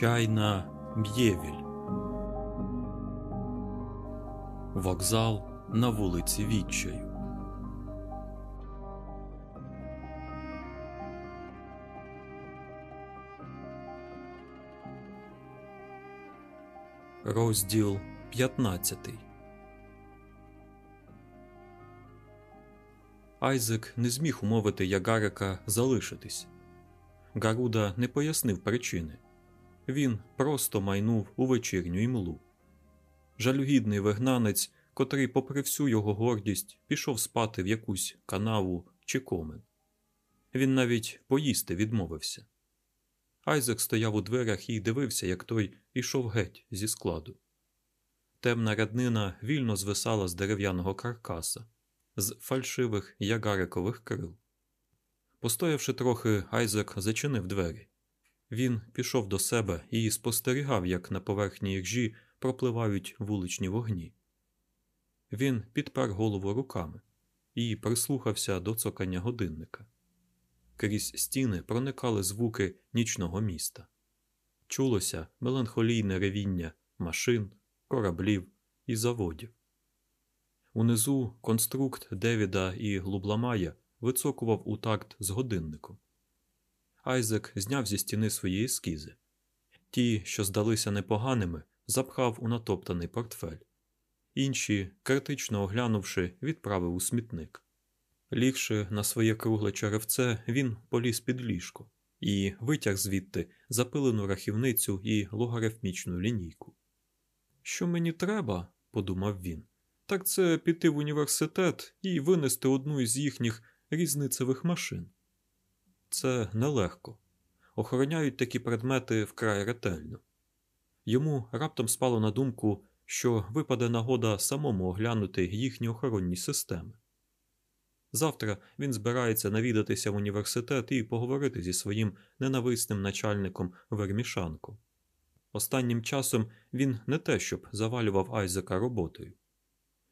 Чайна Б'євіль. Вокзал на вулиці Відчаю. Розділ 15 Айзек не зміг умовити Ягарика залишитись. Гаруда не пояснив причини. Він просто майнув у вечірню імлу. Жалюгідний вигнанець, котрий, попри всю його гордість, пішов спати в якусь канаву чи комен. Він навіть поїсти відмовився. Айзек стояв у дверях і дивився, як той ішов геть зі складу. Темна ряднина вільно звисала з дерев'яного каркаса, з фальшивих ягарикових крил. Постоявши трохи, Айзек зачинив двері. Він пішов до себе і спостерігав, як на поверхні іржі пропливають вуличні вогні. Він підпер голову руками і прислухався до цокання годинника. Крізь стіни проникали звуки нічного міста. Чулося меланхолійне ревіння машин, кораблів і заводів. Унизу конструкт Девіда і Лубламая вицокував у такт з годинником. Айзек зняв зі стіни свої ескізи. Ті, що здалися непоганими, запхав у натоптаний портфель. Інші, критично оглянувши, відправив у смітник. Лігши на своє кругле черевце, він поліз під ліжко і витяг звідти запилену рахівницю і логарифмічну лінійку. Що мені треба, подумав він, так це піти в університет і винести одну із їхніх різницевих машин. Це нелегко. Охороняють такі предмети вкрай ретельно. Йому раптом спало на думку, що випаде нагода самому оглянути їхні охоронні системи. Завтра він збирається навідатися в університет і поговорити зі своїм ненависним начальником Вермішанком. Останнім часом він не те, щоб завалював Айзека роботою.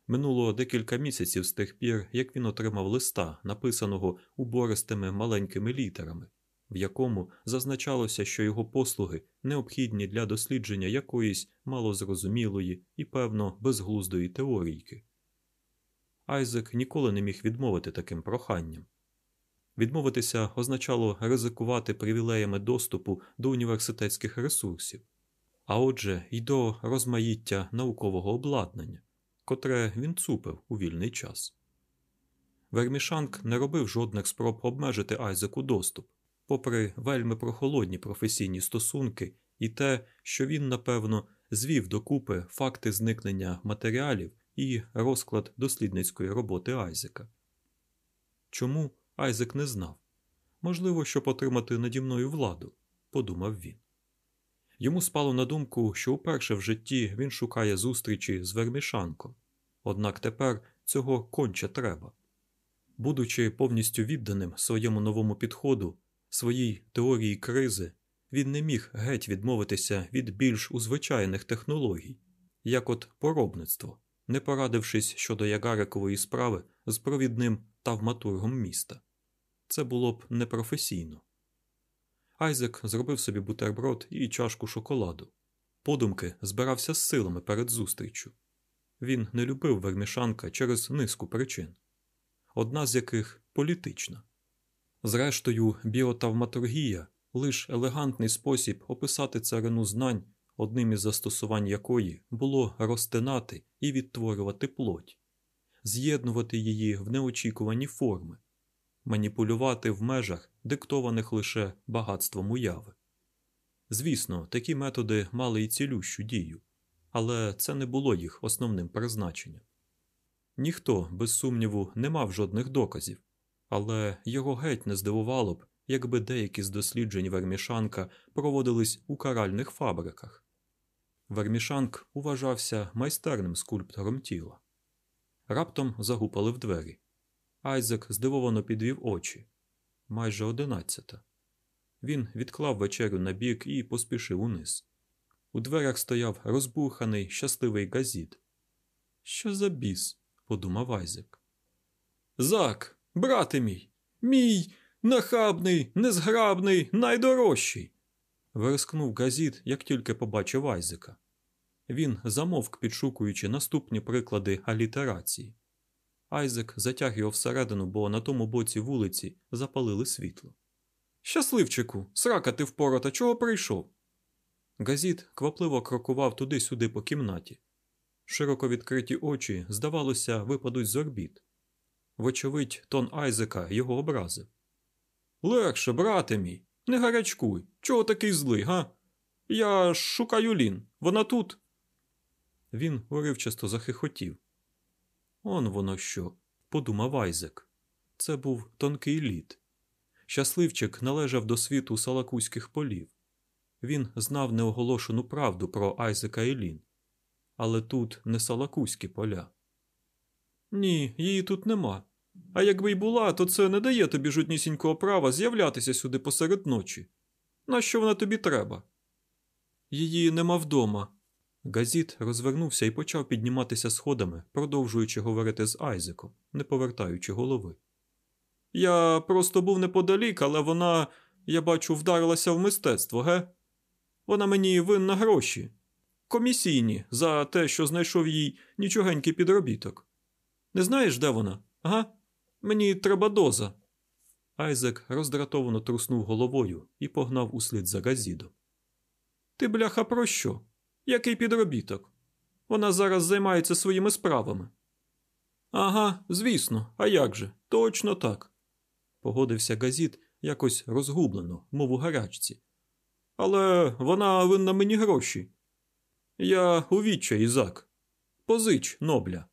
Минуло декілька місяців з тих пір, як він отримав листа, написаного убористими маленькими літерами, в якому зазначалося, що його послуги необхідні для дослідження якоїсь малозрозумілої і, певно, безглуздої теорійки. Айзек ніколи не міг відмовити таким проханням. Відмовитися означало ризикувати привілеями доступу до університетських ресурсів, а отже, й до розмаїття наукового обладнання, котре він цупив у вільний час. Вермішанк не робив жодних спроб обмежити Айзеку доступ, попри вельми прохолодні професійні стосунки і те, що він, напевно, звів докупи факти зникнення матеріалів і розклад дослідницької роботи Айзека. Чому Айзек не знав? Можливо, щоб отримати наді мною владу, подумав він. Йому спало на думку, що вперше в житті він шукає зустрічі з Вермішанком, однак тепер цього конче треба. Будучи повністю відданим своєму новому підходу, своїй теорії кризи, він не міг геть відмовитися від більш узвичайних технологій, як от поробництво, не порадившись щодо Ягарикової справи з провідним тавматургом міста. Це було б непрофесійно. Айзек зробив собі бутерброд і чашку шоколаду. Подумки збирався з силами перед зустрічю. Він не любив вермішанка через низку причин, одна з яких політична. Зрештою, біотавматургія лише елегантний спосіб описати царину знань, одним із застосувань якої було розтинати і відтворювати плоть, з'єднувати її в неочікувані форми, маніпулювати в межах, диктованих лише багатством уяви. Звісно, такі методи мали і цілющу дію, але це не було їх основним призначенням. Ніхто, без сумніву, не мав жодних доказів, але його геть не здивувало б, якби деякі з досліджень Вермішанка проводились у каральних фабриках. Вермішанк уважався майстерним скульптором тіла. Раптом загупали в двері. Айзек здивовано підвів очі. Майже одинадцята. Він відклав вечерю на бік і поспішив униз. У дверях стояв розбуханий, щасливий газіт. Що за біс? подумав Айзек. Зак, брате мій, мій нахабний, незграбний, найдорожчий. Верескнув газіт, як тільки побачив Айзека. Він замовк, підшукуючи наступні приклади алітерації. Айзек затяг його всередину, бо на тому боці вулиці запалили світло. Щасливчику, срака ти впорота, чого прийшов? Газіт квапливо крокував туди-сюди по кімнаті. Широко відкриті очі, здавалося, випадуть з орбіт. Вочевидь, тон Айзека його образив. Легше, брате мій, не гарячкуй. Чого такий злий, га? Я шукаю Лін. Вона тут. Він уривчасто захихотів. Он воно що, подумав Айзек. Це був тонкий лід. Щасливчик належав до світу салакузьких полів. Він знав неоголошену правду про Айзека і Лін. Але тут не салакузькі поля. Ні, її тут нема. А якби й була, то це не дає тобі жоднісінького права з'являтися сюди посеред ночі. Нащо вона тобі треба? Її нема вдома. Газіт розвернувся і почав підніматися сходами, продовжуючи говорити з Айзеком, не повертаючи голови. Я просто був неподалік, але вона, я бачу, вдарилася в мистецтво, ге? Вона мені винна гроші. Комісійні за те, що знайшов їй нічогенький підробіток. Не знаєш, де вона? Ага? Мені треба доза. Айзек роздратовано труснув головою і погнав услід за газідом. Ти, бляха, про що? Який підробіток? Вона зараз займається своїми справами. Ага, звісно, а як же? Точно так. Погодився газіт якось розгублено, мов у гарячці. Але вона винна мені гроші. Я у відчаї, Зак. Позич, нобля.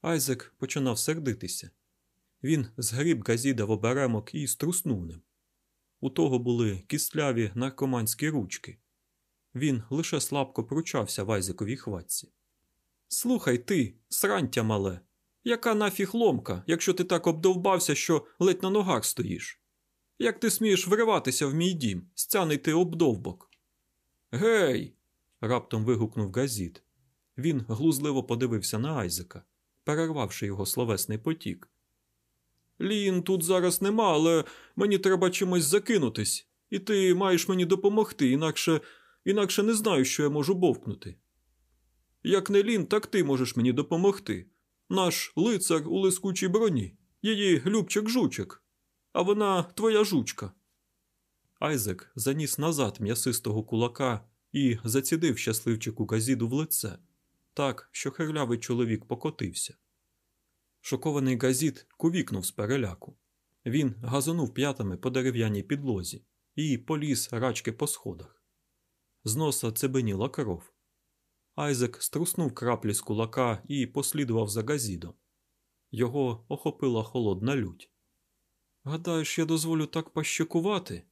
Айзек починав сердитися. Він згріб газіда в оберемок і струснув ним. У того були кисляві наркоманські ручки. Він лише слабко пручався в Айзековій хватці. Слухай ти, срантя мале, яка нафіг ломка, якщо ти так обдовбався, що ледь на ногах стоїш? Як ти смієш вриватися в мій дім, стяний ти обдовбок? Гей. раптом вигукнув газіт. Він глузливо подивився на Айзека, перервавши його словесний потік. Лін тут зараз нема, але мені треба чимось закинутись, і ти маєш мені допомогти, інакше інакше не знаю, що я можу бовкнути. Як не Лін, так ти можеш мені допомогти. Наш лицар у лискучій броні, її Любчик жучик, а вона твоя жучка. Айзек заніс назад м'ясистого кулака і зацідив щасливчику газіду в лице, так, що херлявий чоловік покотився. Шокований газіт кувікнув з переляку. Він газонув п'ятами по дерев'яній підлозі і поліз рачки по сходах. З носа цебеніла кров. Айзек струснув краплі з кулака і послідував за газідом. Його охопила холодна лють. Гадаєш, я дозволю так пощекувати?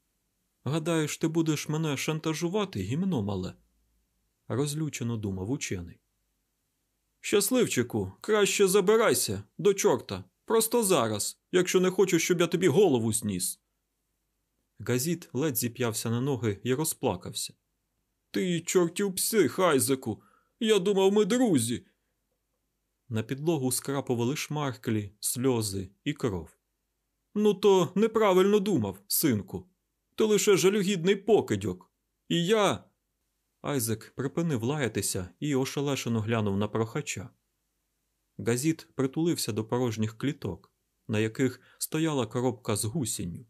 Гадаєш, ти будеш мене шантажувати, гімно мале? розлючено думав учений. Щасливчику, краще забирайся до чорта, просто зараз, якщо не хочеш, щоб я тобі голову зніс. Газіт ледь зіп'явся на ноги і розплакався. Ти, чортів псих, Айзеку, я думав, ми друзі. На підлогу скрапували шмарклі, сльози і кров. Ну, то неправильно думав, синку. Ти лише жалюгідний покидьок. І я. Айзек припинив лаятися і ошелешено глянув на прохача. Газіт притулився до порожніх кліток, на яких стояла коробка з гусінню.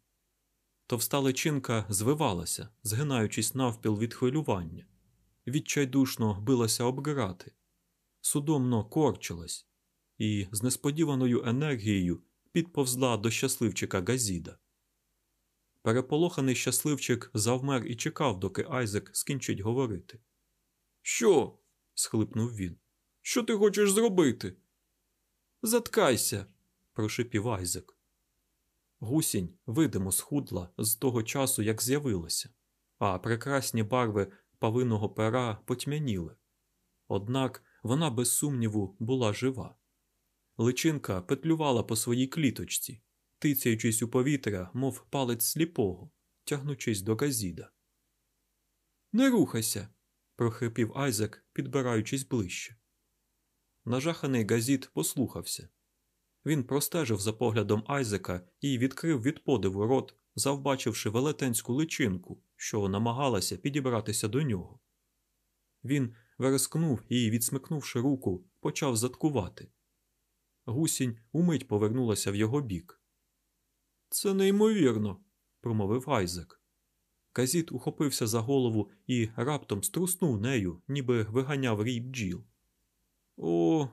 Товста личинка звивалася, згинаючись навпіл від хвилювання, відчайдушно билася об грати, судомно корчилась і з несподіваною енергією підповзла до щасливчика Газіда. Переполоханий щасливчик завмер і чекав, доки Айзек скінчить говорити. Що? схлипнув він. Що ти хочеш зробити? Заткайся, прошипів Айзек. Гусінь видимо схудла з того часу, як з'явилася, а прекрасні барви павиного пера потьмяніли. Однак вона, без сумніву, була жива. Личинка петлювала по своїй кліточці, тицяючись у повітря, мов палець сліпого, тягнучись до газіда. Не рухайся, прохрипів Айзек, підбираючись ближче. Нажаханий газід послухався. Він простежив за поглядом Айзека і відкрив від подиву рот, завбачивши велетенську личинку, що намагалася підібратися до нього. Він верескнув і, відсмикнувши руку, почав заткувати. Гусінь умить повернулася в його бік. Це неймовірно, промовив Айзек. Казіт ухопився за голову і раптом струснув нею, ніби виганяв рій бджіл. О,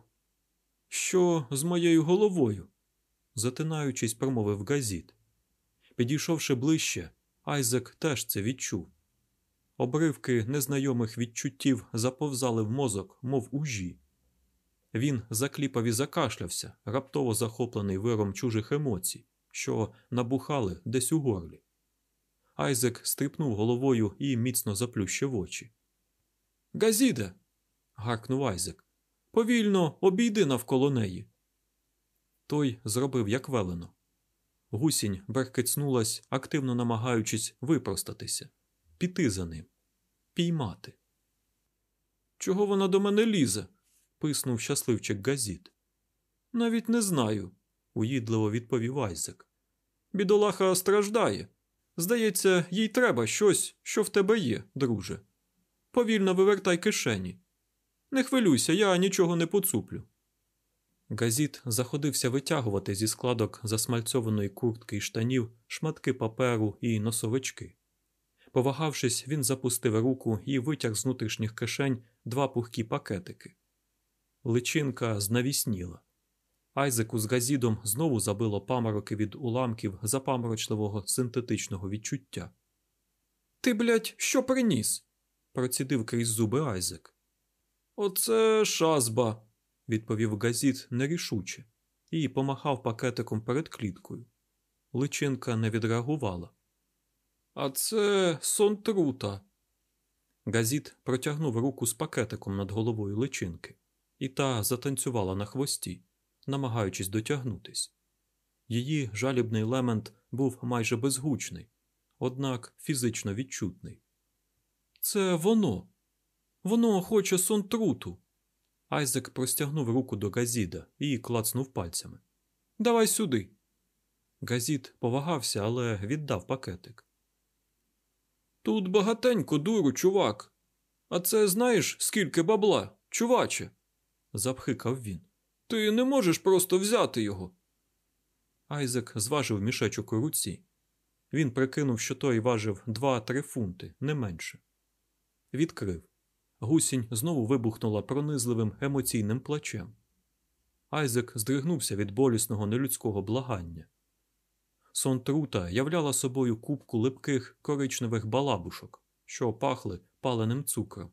що з моєю головою? затинаючись, промовив Газіт. Підійшовши ближче, Айзек теж це відчув. Обривки незнайомих відчуттів заповзали в мозок, мов ужі. Він закліпав і закашлявся, раптово захоплений виром чужих емоцій, що набухали десь у горлі. Айзек стрипнув головою і міцно заплющив очі. Газіде. гаркнув Айзек. Повільно обійди навколо неї. Той зробив як велено. Гусінь беркицнулась, активно намагаючись випростатися, піти за ним, піймати. Чого вона до мене лізе? писнув щасливчик Газіт. Навіть не знаю, уїдливо відповів Айзек. Бідолаха страждає. Здається, їй треба щось, що в тебе є, друже. Повільно вивертай кишені. Не хвилюйся, я нічого не поцуплю. Газіт заходився витягувати зі складок засмальцьованої куртки і штанів шматки паперу і носовички. Повагавшись, він запустив руку і витяг з внутрішніх кишень два пухкі пакетики. Личинка знавісніла. Айзеку з газідом знову забило памороки від уламків запаморочливого синтетичного відчуття. Ти, блядь, що приніс? процідив крізь зуби Айзек. Оце шазба, відповів газіт нерішуче і помахав пакетиком перед кліткою. Личинка не відреагувала. А це сон трута. Газіт протягнув руку з пакетиком над головою личинки, і та затанцювала на хвості, намагаючись дотягнутись. Її жалібний лемент був майже безгучний, однак фізично відчутний. Це воно. Воно хоче сон труту. Айзек простягнув руку до Газіда і клацнув пальцями. Давай сюди. Газід повагався, але віддав пакетик. Тут багатенько дуру, чувак. А це знаєш, скільки бабла, чуваче? запхикав він. Ти не можеш просто взяти його. Айзек зважив мішечок у руці. Він прикинув, що той важив 2-3 фунти, не менше. Відкрив. Гусінь знову вибухнула пронизливим емоційним плачем. Айзек здригнувся від болісного нелюдського благання. Сон трута являла собою кубку липких коричневих балабушок, що пахли паленим цукром.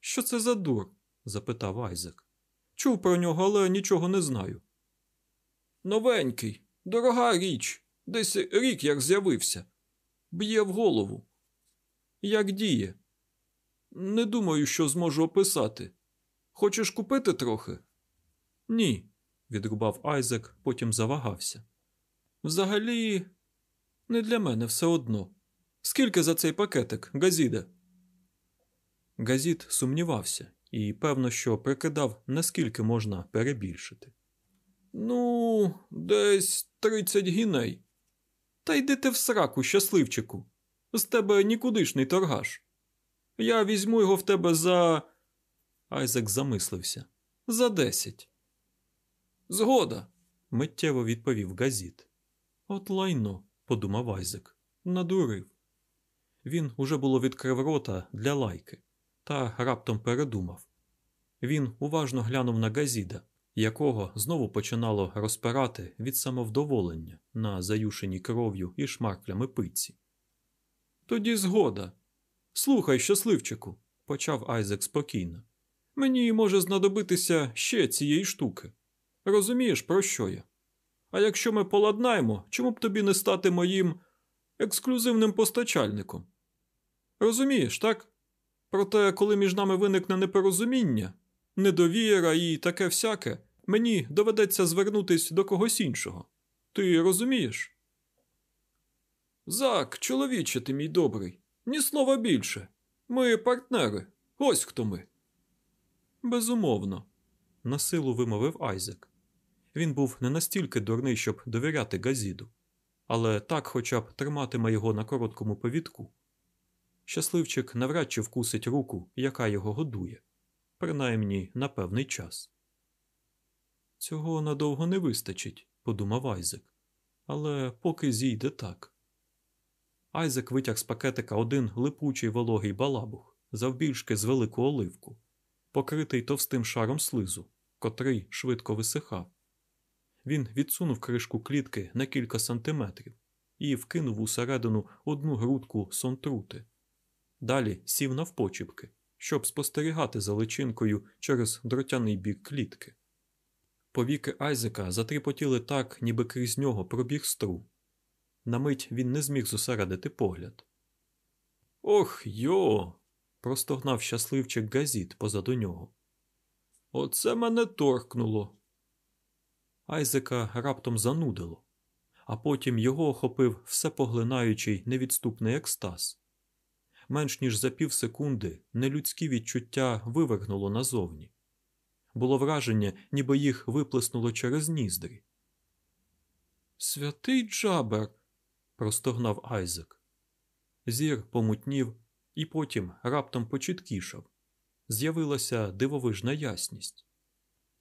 Що це за дур? запитав Айзек. Чув про нього, але нічого не знаю. Новенький, дорога річ, десь рік як з'явився. Б'є в голову. Як діє? Не думаю, що зможу описати. Хочеш купити трохи? Ні, відрубав Айзек, потім завагався. Взагалі, не для мене все одно. Скільки за цей пакетик, Газіде? Газіт сумнівався і, певно, що прикидав, наскільки можна перебільшити. Ну, десь тридцять гіней. Та йди ти в сраку, щасливчику. З тебе нікудишний торгаш. Я візьму його в тебе за. Айзек замислився. За десять. Згода, миттєво відповів Газіт. От лайно, подумав Айзек, надурив. Він уже було відкрив рота для лайки, та раптом передумав. Він уважно глянув на Газіда, якого знову починало розпирати від самовдоволення на заюшеній кров'ю і шмарклями пиці. Тоді згода. Слухай, щасливчику, почав Айзек спокійно. Мені може знадобитися ще цієї штуки. Розумієш, про що я? А якщо ми поладнаємо, чому б тобі не стати моїм ексклюзивним постачальником? Розумієш, так? Проте, коли між нами виникне непорозуміння, недовіра і таке всяке, мені доведеться звернутися до когось іншого. Ти розумієш? Зак, чоловіче ти мій добрий, ні слова більше. Ми партнери. Ось хто ми. Безумовно, насилу вимовив Айзек. Він був не настільки дурний, щоб довіряти Газіду, але так хоча б триматиме його на короткому повідку. Щасливчик навряд чи вкусить руку, яка його годує, принаймні на певний час. Цього надовго не вистачить, подумав Айзек, але поки зійде так. Айзек витяг з пакетика один липучий вологий балабух, завбільшки з велику оливку, покритий товстим шаром слизу, котрий швидко висихав. Він відсунув кришку клітки на кілька сантиметрів і вкинув усередину одну грудку сонтрути. Далі сів навпочіпки, щоб спостерігати за личинкою через дротяний бік клітки. Повіки Айзека затріпотіли так, ніби крізь нього пробіг стру. На мить він не зміг зосередити погляд. Ох йо. простогнав щасливчик газіт позаду нього. Оце мене торкнуло. Айзека раптом занудило, а потім його охопив всепоглинаючий невідступний екстаз. Менш ніж за пів секунди нелюдські відчуття вивергнуло назовні. Було враження, ніби їх виплеснуло через ніздрі. Святий Джабер. Простогнав Айзек. Зір помутнів і потім раптом почіткішав. З'явилася дивовижна ясність.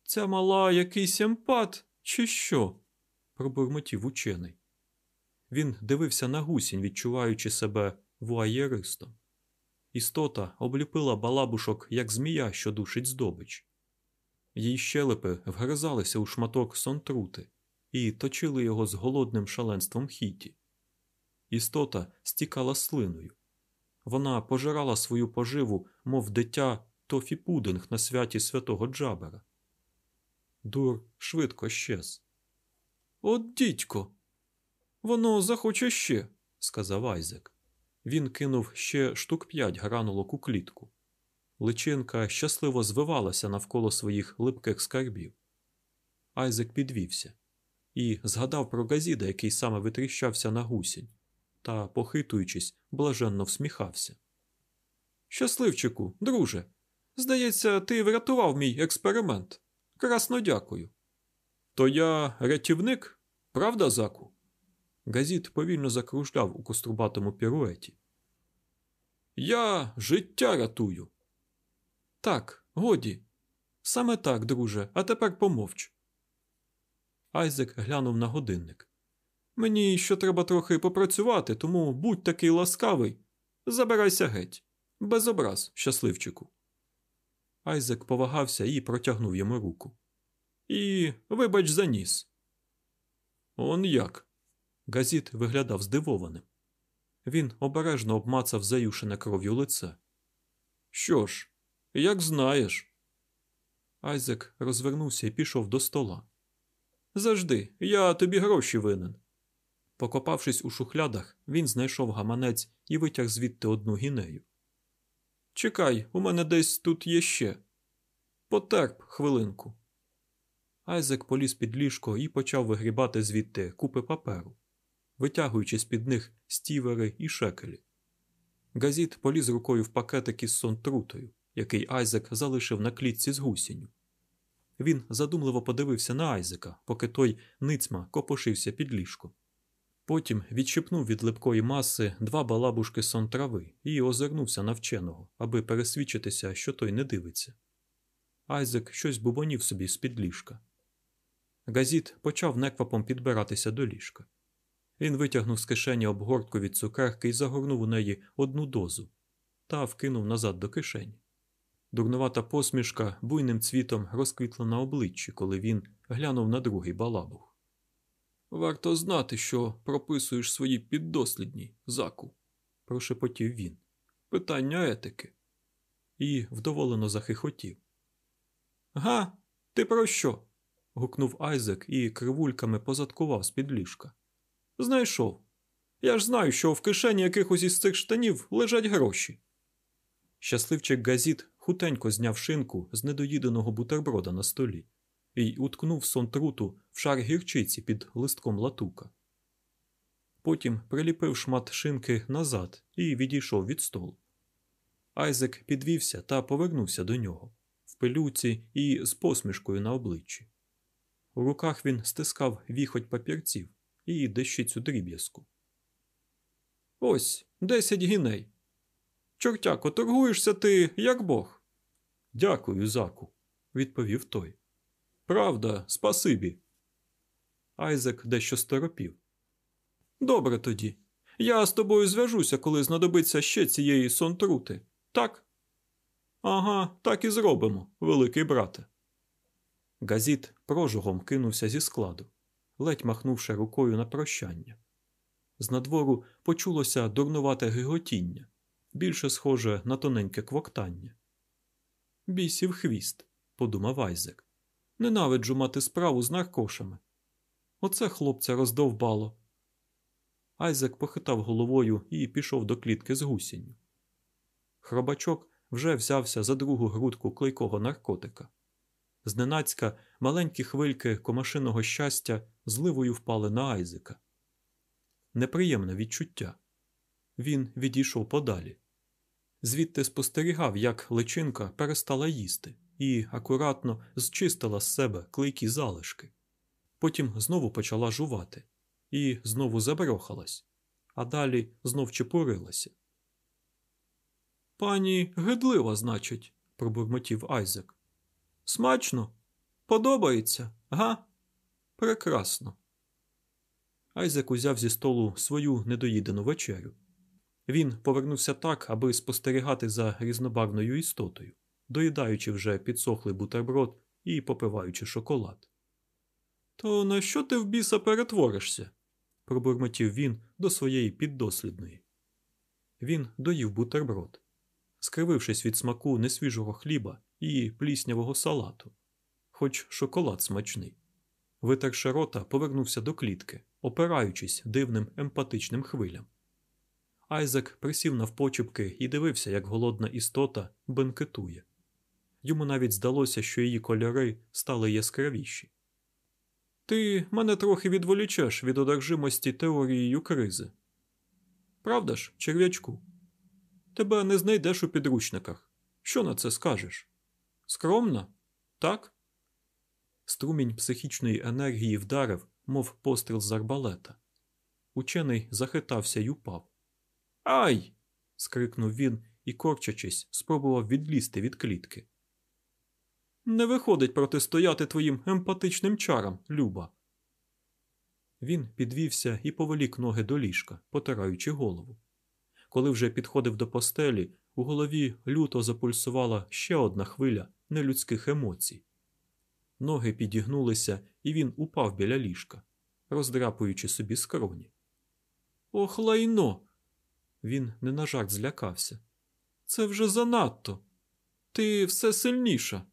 Ця мала якийсь емпат, чи що? пробурмотів учений. Він дивився на гусінь, відчуваючи себе вуаєристом. Істота обліпила балабушок, як змія, що душить здобич. Її щелепи вгризалися у шматок сонтрути і точили його з голодним шаленством хіті. Істота стікала слиною. Вона пожирала свою поживу, мов дитя тофі пудинг на святі святого Джабера. Дур швидко щез. От дідько, воно захоче ще, сказав Айзек. Він кинув ще штук п'ять гранулок у клітку. Личинка щасливо звивалася навколо своїх липких скарбів. Айзек підвівся і згадав про газіда, який саме витріщався на гусінь, та, похитуючись, блаженно всміхався. Щасливчику, друже, здається, ти врятував мій експеримент. Красно дякую. То я рятівник, правда, заку? Газіт повільно закружляв у кострубатому піруеті. Я життя рятую. Так, годі. Саме так, друже, а тепер помовч. Айзек глянув на годинник. Мені ще треба трохи попрацювати, тому будь такий ласкавий. Забирайся геть. Без образ, щасливчику. Айзек повагався і протягнув йому руку. І вибач за ніс. Он як? Газіт виглядав здивованим. Він обережно обмацав заюшене кров'ю лице. Що ж, як знаєш. Айзек розвернувся і пішов до стола. Завжди, я тобі гроші винен. Покопавшись у шухлядах, він знайшов гаманець і витяг звідти одну гінею. Чекай, у мене десь тут є ще. Потерп хвилинку. Айзек поліз під ліжко і почав вигрібати звідти купи паперу, витягуючи з під них стівери і шекелі. Газіт поліз рукою в пакетик із сонтрутою, який Айзек залишив на клітці з гусінню. Він задумливо подивився на Айзека, поки той ницьма копошився під ліжко. Потім відщипнув від липкої маси два балабушки сон трави і озирнувся на вченого, аби пересвідчитися, що той не дивиться. Айзек щось бубонів собі з під ліжка. Газіт почав неквапом підбиратися до ліжка. Він витягнув з кишені обгортку від цукерки і загорнув у неї одну дозу та вкинув назад до кишені. Дурнувата посмішка буйним цвітом розквітла на обличчі, коли він глянув на другий балабух. Варто знати, що прописуєш свої піддослідні, заку, прошепотів він. Питання етики. І вдоволено захихотів. Га, ти про що? гукнув Айзек і кривульками позадкував з під ліжка. Знайшов. Я ж знаю, що в кишені якихось із цих штанів лежать гроші. Щасливчик газіт хутенько зняв шинку з недоїденого бутерброда на столі і уткнув сонтруту в шар гірчиці під листком латука. Потім приліпив шмат шинки назад і відійшов від столу. Айзек підвівся та повернувся до нього в пилюці і з посмішкою на обличчі. У руках він стискав віхоть папірців, і дещицю дріб'язку. Ось десять гіней. Чортяко, торгуєшся ти, як Бог. Дякую, заку, відповів той. Правда, спасибі. Айзек дещо сторопів. Добре тоді. Я з тобою зв'яжуся, коли знадобиться ще цієї сонтрути. Так? Ага, так і зробимо, великий брате. Газіт прожугом кинувся зі складу, ледь махнувши рукою на прощання. З надвору почулося дурнувате гиготіння, більше схоже на тоненьке квоктання. Бісів хвіст, подумав Айзек. Ненавиджу мати справу з наркошами. Оце хлопця роздовбало. Айзек похитав головою і пішов до клітки з гусінню. Хробачок вже взявся за другу грудку клейкого наркотика. Зненацька маленькі хвильки комашиного щастя зливою впали на Айзека. Неприємне відчуття. Він відійшов подалі. Звідти спостерігав, як личинка перестала їсти і акуратно зчистила з себе клейкі залишки. Потім знову почала жувати і знову заброхалась, а далі знов чепурилася. Пані гидлива, значить, пробурмотів Айзек. Смачно? Подобається, га? Прекрасно. Айзек узяв зі столу свою недоїдену вечерю. Він повернувся так, аби спостерігати за різнобарвною істотою, доїдаючи вже підсохлий бутерброд і попиваючи шоколад. То на що ти в біса перетворишся? пробурмотів він до своєї піддослідної. Він доїв бутерброд, скривившись від смаку несвіжого хліба і пліснявого салату, хоч шоколад смачний. Витерши рота, повернувся до клітки, опираючись дивним емпатичним хвилям. Айзек присів навпочепки і дивився, як голодна істота бенкетує. Йому навіть здалося, що її кольори стали яскравіші. Ти мене трохи відволічеш від одержимості теорією кризи. Правда ж, черв'ячку? Тебе не знайдеш у підручниках. Що на це скажеш? Скромно? Так? Струмінь психічної енергії вдарив, мов постріл з арбалета. Учений захитався й упав. Ай! скрикнув він і, корчачись, спробував відлізти від клітки. Не виходить протистояти твоїм емпатичним чарам, Люба. Він підвівся і повелік ноги до ліжка, потираючи голову. Коли вже підходив до постелі, у голові люто запульсувала ще одна хвиля нелюдських емоцій. Ноги підігнулися, і він упав біля ліжка, роздрапуючи собі скроні. Ох, лайно! Він не на жарт злякався. Це вже занадто. Ти все сильніша.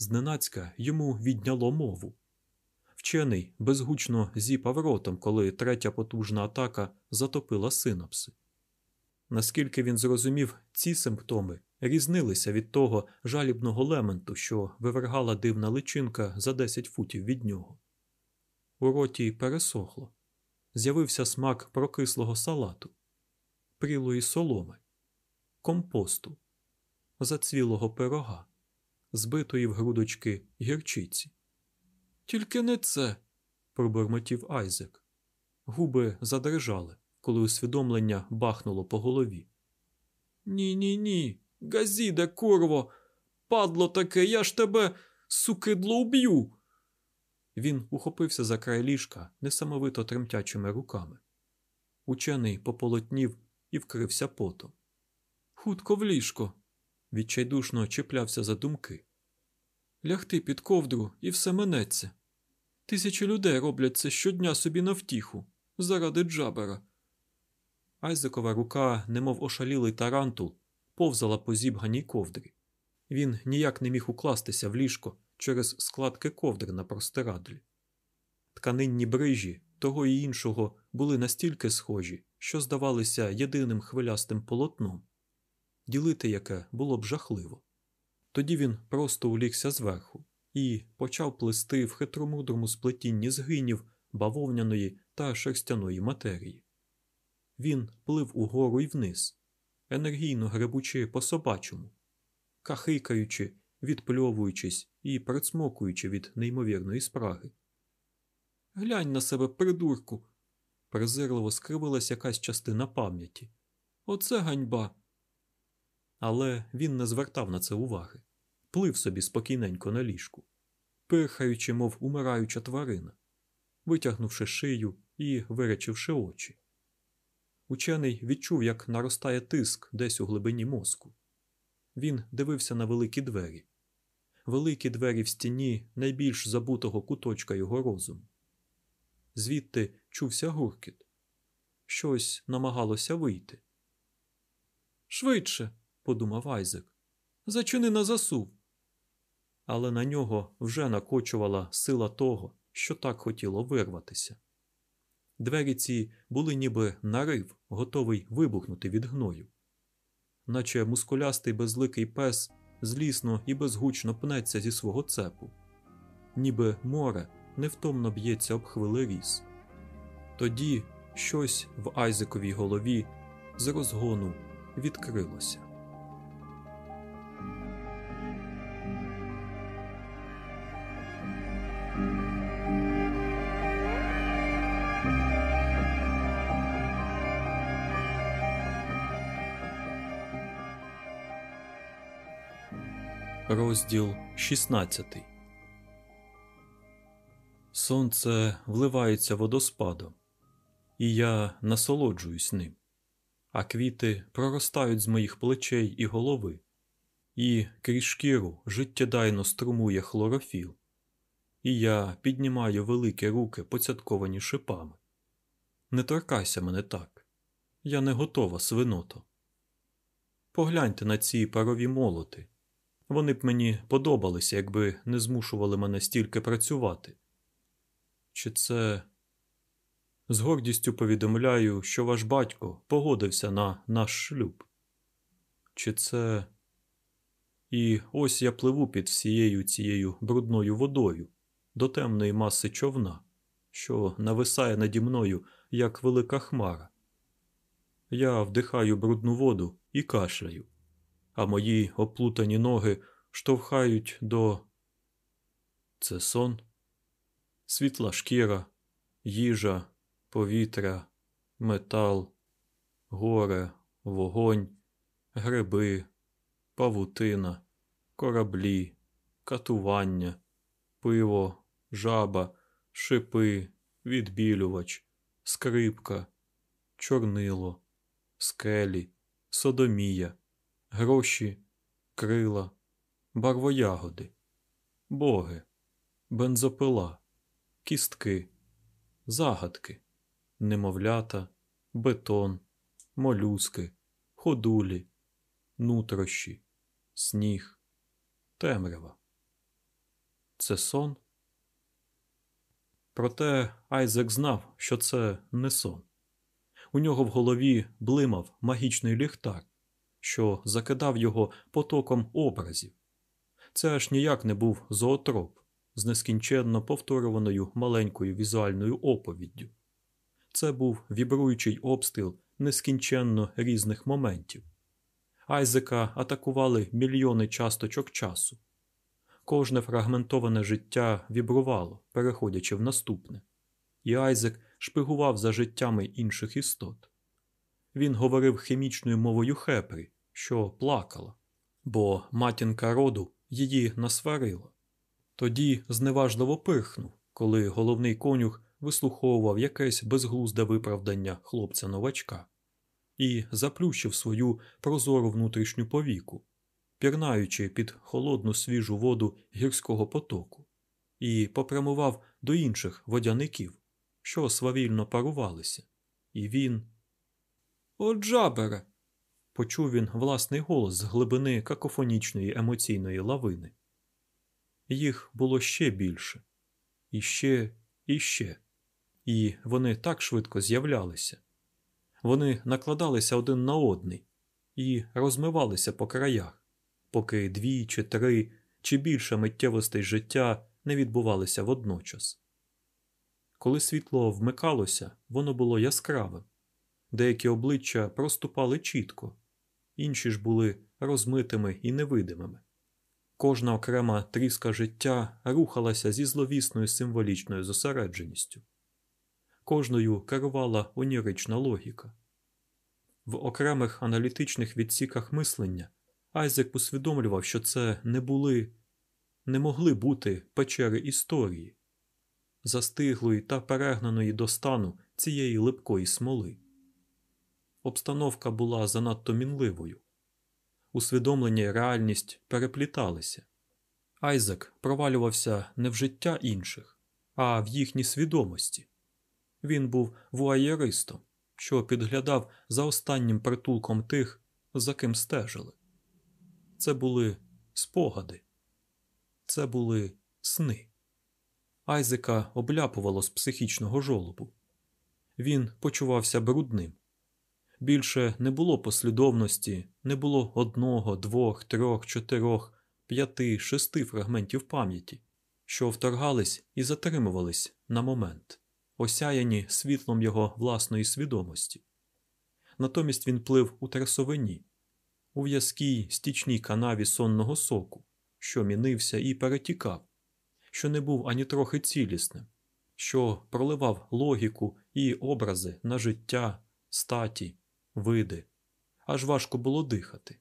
Зненацька йому відняло мову. Вчений безгучно зіпав ротом, коли третя потужна атака затопила синапси. Наскільки він зрозумів, ці симптоми різнилися від того жалібного лементу, що вивергала дивна личинка за 10 футів від нього. У роті пересохло, з'явився смак прокислого салату, прілої соломи, компосту, зацвілого пирога збитої в грудочки гірчиці. Тільки не це, пробурмотів Айзек. Губи задрижали, коли усвідомлення бахнуло по голові. Ні, ні, ні. Газіде, курво, падло таке, я ж тебе, сукидло, уб'ю. Він ухопився за край ліжка несамовито тремтячими руками. Учений пополотнів і вкрився потом. Хутко в ліжко, відчайдушно чіплявся за думки. Лягти під ковдру і все минеться. Тисячі людей роблять це щодня собі на втіху, заради джабера. Айзекова рука, немов ошалілий тарантул, повзала по зібганій ковдрі. Він ніяк не міг укластися в ліжко через складки ковдри на простирадлі. Тканинні брижі того і іншого були настільки схожі, що здавалися єдиним хвилястим полотном, ділити яке було б жахливо. Тоді він просто улігся зверху і почав плести в хитромудрому сплетінні згинів бавовняної та шерстяної матерії. Він плив угору і вниз, енергійно гребучи по собачому, кахикаючи, відпльовуючись і прицмокуючи від неймовірної спраги. Глянь на себе, придурку. Презирливо скривилась якась частина пам'яті. Оце ганьба. Але він не звертав на це уваги, плив собі спокійненько на ліжку, пирхаючи, мов умираюча тварина, витягнувши шию і виречивши очі. Учений відчув, як наростає тиск десь у глибині мозку. Він дивився на великі двері, великі двері в стіні найбільш забутого куточка його розуму. Звідти чувся гуркіт. Щось намагалося вийти. Швидше, подумав Айзек, зачини на засув. Але на нього вже накочувала сила того, що так хотіло вирватися. Двері ці були ніби нарив, готовий вибухнути від гною, наче мускулястий безликий пес злісно і безгучно пнеться зі свого цепу, ніби море невтомно б'ється об хвилеріз. Тоді щось в Айзековій голові з розгону відкрилося. Розділ 16 Сонце вливається водоспадом, і я насолоджуюсь ним, а квіти проростають з моїх плечей і голови, і крізь шкіру життєдайно струмує хлорофіл, і я піднімаю великі руки, поцятковані шипами. Не торкайся мене так, я не готова свиното. Погляньте на ці парові молоти. Вони б мені подобалися, якби не змушували мене стільки працювати. Чи це з гордістю повідомляю, що ваш батько погодився на наш шлюб? Чи це. І ось я пливу під всією цією брудною водою до темної маси човна, що нависає наді мною, як велика хмара. Я вдихаю брудну воду і кашляю а мої оплутані ноги штовхають до. Це сон, світла шкіра, їжа, повітря, метал, горе, вогонь, гриби, павутина, кораблі, катування, пиво, жаба, шипи, відбілювач, скрипка, чорнило, скелі, содомія гроші, крила, барвоягоди, боги, бензопила, кістки, загадки, немовлята, бетон, молюски, ходулі, нутрощі, сніг, темрява. Це сон. Проте Айзек знав, що це не сон. У нього в голові блимав магічний ліхтар, що закидав його потоком образів. Це аж ніяк не був зоотроп з нескінченно повторюваною маленькою візуальною оповіддю. Це був вібруючий обстріл нескінченно різних моментів. Айзека атакували мільйони часточок часу. Кожне фрагментоване життя вібрувало, переходячи в наступне, і Айзек шпигував за життями інших істот. Він говорив хімічною мовою хепрі, що плакала, бо матінка роду її насварила. Тоді зневажливо пирхнув, коли головний конюх вислуховував якесь безглузде виправдання хлопця новачка і заплющив свою прозору внутрішню повіку, пірнаючи під холодну свіжу воду гірського потоку, і попрямував до інших водяників, що свавільно парувалися, і він. О, Джабере! Почув він власний голос з глибини какофонічної емоційної лавини. Їх було ще більше, і ще, і ще, і вони так швидко з'являлися. Вони накладалися один на одний і розмивалися по краях, поки дві чи три чи більше миттєвостей життя не відбувалися водночас. Коли світло вмикалося, воно було яскравим, деякі обличчя проступали чітко, інші ж були розмитими і невидимими. Кожна окрема тріска життя рухалася зі зловісною символічною зосередженістю. Кожною керувала онірична логіка. В окремих аналітичних відсіках мислення Айзек усвідомлював, що це не були, не могли бути печери історії, застиглої та перегнаної до стану цієї липкої смоли. Обстановка була занадто мінливою. Усвідомлення і реальність перепліталися. Айзек провалювався не в життя інших, а в їхні свідомості. Він був вуаєристом, що підглядав за останнім притулком тих, за ким стежили. Це були спогади, це були сни. Айзека обляпувало з психічного жолобу. Він почувався брудним. Більше не було послідовності, не було одного, двох, трьох, чотирьох, п'яти, шести фрагментів пам'яті, що вторгались і затримувались на момент, осяяні світлом його власної свідомості. Натомість він плив у трасовині, у в'язкій стічній канаві сонного соку, що мінився і перетікав, що не був ані трохи цілісним, що проливав логіку і образи на життя, статі, види, аж важко було дихати.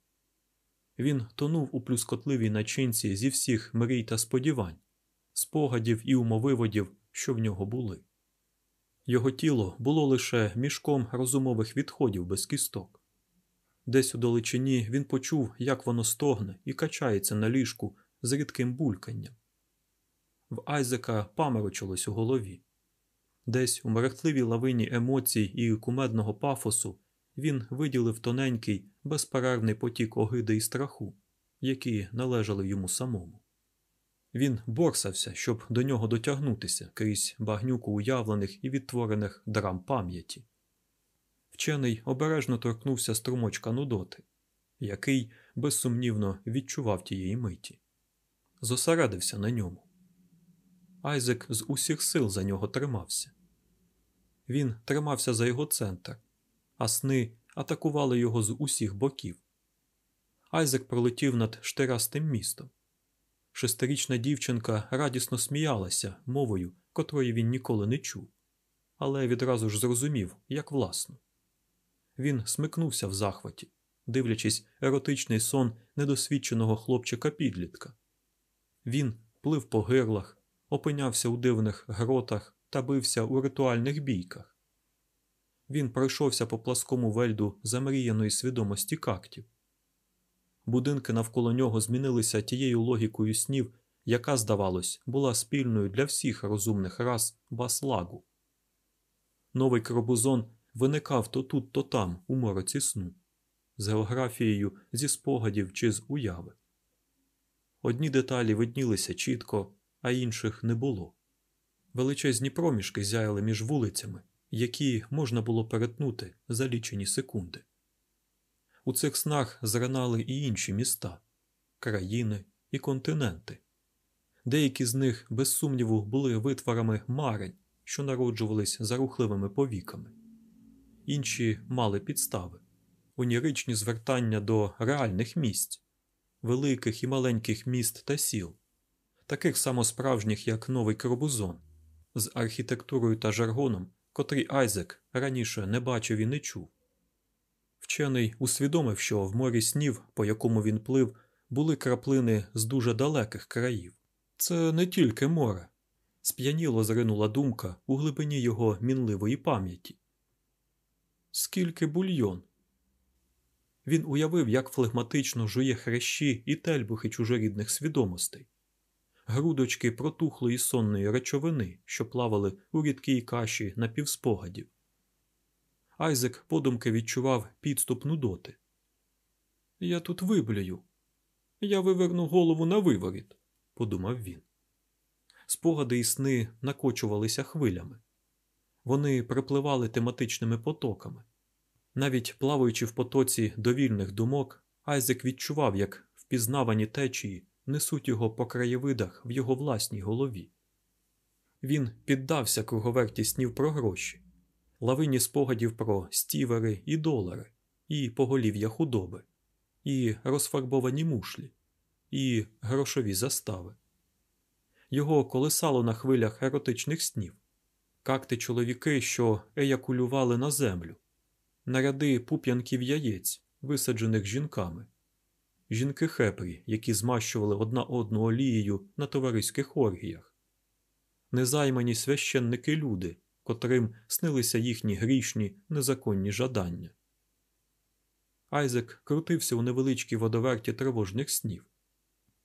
Він тонув у плюскотливій начинці зі всіх мрій та сподівань, спогадів і умовиводів, що в нього були. Його тіло було лише мішком розумових відходів без кісток. Десь у далечині він почув, як воно стогне і качається на ліжку з рідким бульканням. В Айзека паморочилось у голові. Десь у мерехтливій лавині емоцій і кумедного пафосу він виділив тоненький, безперервний потік огиди і страху, які належали йому самому. Він борсався, щоб до нього дотягнутися крізь багнюку уявлених і відтворених драм пам'яті. Вчений обережно торкнувся струмочка Нудоти, який безсумнівно відчував тієї миті, зосередився на ньому. Айзек з усіх сил за нього тримався. Він тримався за його центр, а сни атакували його з усіх боків. Айзек пролетів над штирастим містом. Шестирічна дівчинка радісно сміялася мовою, котрої він ніколи не чув, але відразу ж зрозумів, як власно. Він смикнувся в захваті, дивлячись еротичний сон недосвідченого хлопчика-підлітка. Він плив по гирлах, опинявся у дивних гротах та бився у ритуальних бійках. Він пройшовся по пласкому вельду замріяної свідомості кактів. Будинки навколо нього змінилися тією логікою снів, яка, здавалось, була спільною для всіх розумних рас баслагу. Новий кробузон виникав то тут, то там, у мороці сну, з географією зі спогадів чи з уяви. Одні деталі виднілися чітко, а інших не було. Величезні проміжки зяяли між вулицями, які можна було перетнути за лічені секунди. У цих снах зранали і інші міста, країни і континенти. Деякі з них, без сумніву, були витворами марень, що народжувались за рухливими повіками, інші мали підстави, уніричні звертання до реальних місць, великих і маленьких міст та сіл, таких само справжніх, як новий Кробузон, з архітектурою та жаргоном, котрий Айзек раніше не бачив і не чув. Вчений усвідомив, що в морі снів, по якому він плив, були краплини з дуже далеких країв. Це не тільки море. Сп'яніло зринула думка у глибині його мінливої пам'яті. Скільки бульйон. Він уявив, як флегматично жує хрещі і тельбухи чужорідних свідомостей, грудочки протухлої сонної речовини, що плавали у рідкій каші напівспогадів. Айзек подумки відчував підступ нудоти. Я тут виблюю. Я виверну голову на виворіт, подумав він. Спогади і сни накочувалися хвилями. Вони припливали тематичними потоками. Навіть плаваючи в потоці довільних думок, Айзек відчував, як впізнавані течії несуть його по краєвидах в його власній голові. Він піддався круговерті снів про гроші, лавині спогадів про стівери і долари, і поголів'я худоби, і розфарбовані мушлі, і грошові застави. Його колесало на хвилях еротичних снів, какти чоловіки, що еякулювали на землю, наряди пуп'янків яєць, висаджених жінками, жінки хепрі, які змащували одна одну олією на товариських оргіях, незаймані священники люди, котрим снилися їхні грішні незаконні жадання. Айзек крутився у невеличкій водоверті тривожних снів.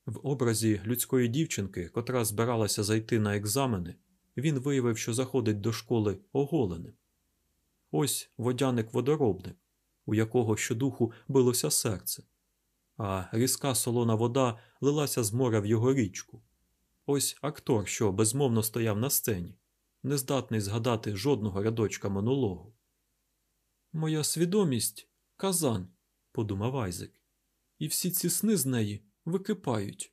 В образі людської дівчинки, котра збиралася зайти на екзамени, він виявив, що заходить до школи оголеним. Ось водяник водоробник, у якого щодуху билося серце, а різка солона вода лилася з моря в його річку. Ось актор, що безмовно стояв на сцені, нездатний згадати жодного рядочка монологу. Моя свідомість казан, подумав Айзек, і всі ці сни з неї википають.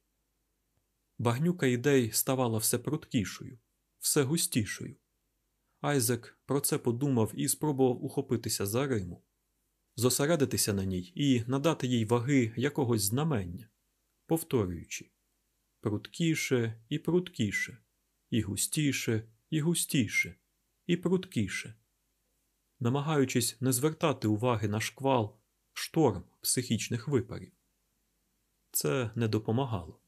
Багнюка ідей ставала все пруткішою, все густішою. Айзек про це подумав і спробував ухопитися за Риму, зосередитися на ній і надати їй ваги якогось знамення, повторюючи пруткіше і пруткіше, і густіше, і густіше, і пруткіше, намагаючись не звертати уваги на шквал, шторм психічних випарів. Це не допомагало.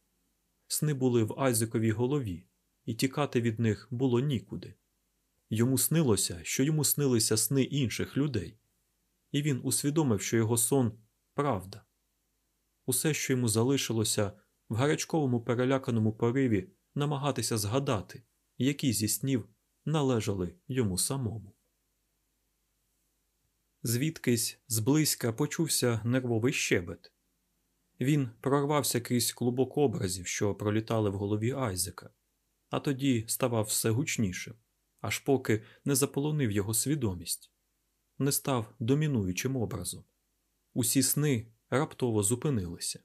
Сни були в Айзековій голові, і тікати від них було нікуди. Йому снилося, що йому снилися сни інших людей, і він усвідомив, що його сон правда. Усе, що йому залишилося в гарячковому переляканому пориві, намагатися згадати, які зі снів належали йому самому. Звідкись зблизька почувся нервовий щебет. Він прорвався крізь клубок образів, що пролітали в голові Айзека, а тоді ставав все гучнішим, аж поки не заполонив його свідомість, не став домінуючим образом. Усі сни раптово зупинилися.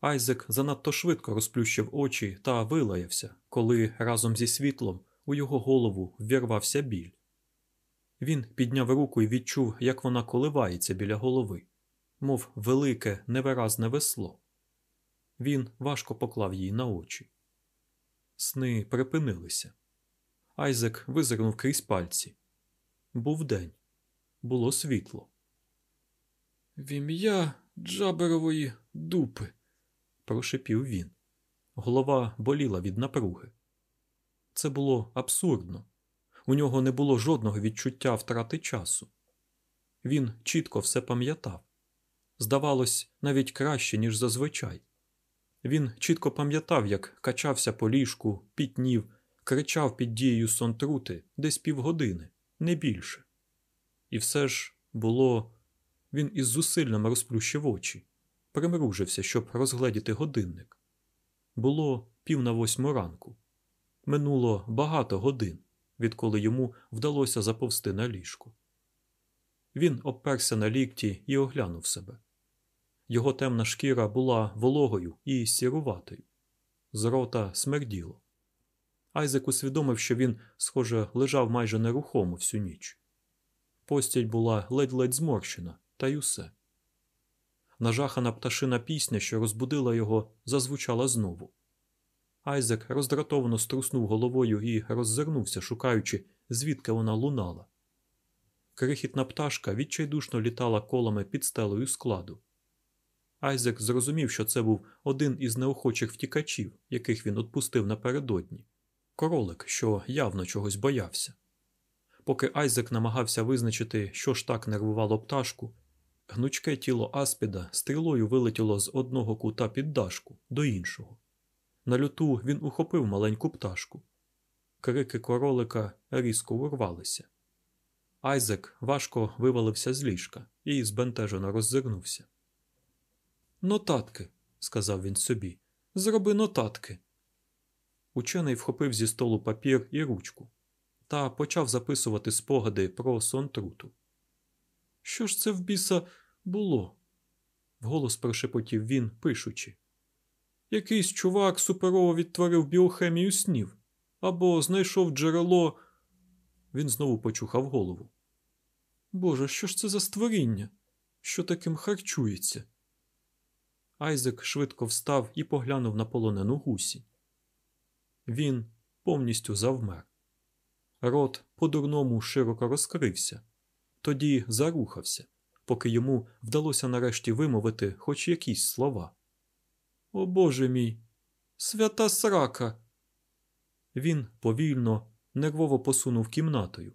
Айзек занадто швидко розплющив очі та вилаявся, коли разом зі світлом у його голову ввірвався біль. Він підняв руку і відчув, як вона коливається біля голови, мов велике невиразне весло. Він важко поклав їй на очі. Сни припинилися. Айзек визирнув крізь пальці. Був день. Було світло. В ім'я Джаберової дупи, прошепів він. Голова боліла від напруги. Це було абсурдно. У нього не було жодного відчуття втрати часу. Він чітко все пам'ятав. Здавалось, навіть краще, ніж зазвичай. Він чітко пам'ятав, як качався по ліжку, пітнів, кричав під дією сонтрути десь півгодини, не більше. І все ж було. Він із зусиллям розплющив очі, примружився, щоб розгледіти годинник. Було пів на восьму ранку. Минуло багато годин відколи йому вдалося заповзти на ліжку. Він обперся на лікті і оглянув себе. Його темна шкіра була вологою і сіруватою, з рота смерділо. Айзек усвідомив, що він, схоже, лежав майже нерухомо всю ніч. Постіль була ледь-ледь зморщена, та й усе. Нажахана пташина пісня, що розбудила його, зазвучала знову. Айзек роздратовано струснув головою і роззирнувся, шукаючи, звідки вона лунала. Крихітна пташка відчайдушно літала колами під стелею складу. Айзек зрозумів, що це був один із неохочих втікачів, яких він отпустив напередодні королик, що явно чогось боявся. Поки Айзек намагався визначити, що ж так нервувало пташку, гнучке тіло аспіда стрілою вилетіло з одного кута під дашку до іншого. На люту він ухопив маленьку пташку. Крики королика різко урвалися. Айзек важко вивалився з ліжка і збентежено роззирнувся. Нотатки, сказав він собі, зроби нотатки. Учений вхопив зі столу папір і ручку та почав записувати спогади про сон труту. Що ж це в біса було? вголос прошепотів він, пишучи. Якийсь чувак суперово відтворив біохемію снів або знайшов джерело. Він знову почухав голову. Боже, що ж це за створіння? Що таким харчується? Айзек швидко встав і поглянув на полонену гусі. Він повністю завмер. Рот по-дурному широко розкрився, тоді зарухався, поки йому вдалося нарешті вимовити хоч якісь слова. О Боже мій, свята срака! Він повільно, нервово посунув кімнатою,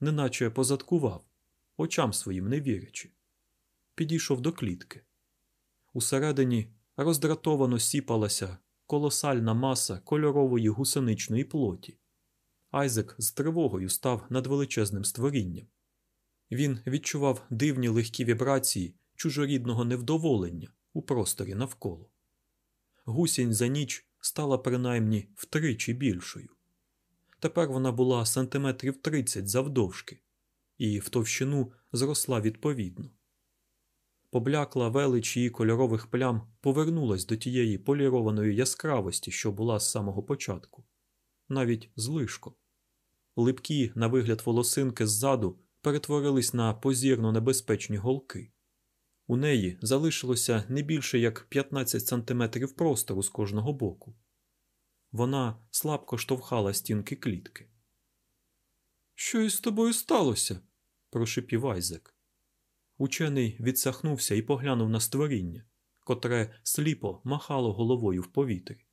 неначе позадкував, очам своїм не вірячи. Підійшов до клітки. Усередині роздратовано сіпалася колосальна маса кольорової гусеничної плоті. Айзек з тривогою став над величезним створінням. Він відчував дивні легкі вібрації чужорідного невдоволення у просторі навколо. Гусінь за ніч стала принаймні втричі більшою. Тепер вона була сантиметрів 30 завдовжки, і в товщину зросла відповідно. Поблякла велич її кольорових плям повернулась до тієї полірованої яскравості, що була з самого початку, навіть злишко. Липкі, на вигляд волосинки ззаду, перетворились на позірно небезпечні голки. У неї залишилося не більше як 15 сантиметрів простору з кожного боку. Вона слабко штовхала стінки клітки. Що із тобою сталося? прошипів Айзек. Учений відсахнувся і поглянув на створіння, котре сліпо махало головою в повітрі.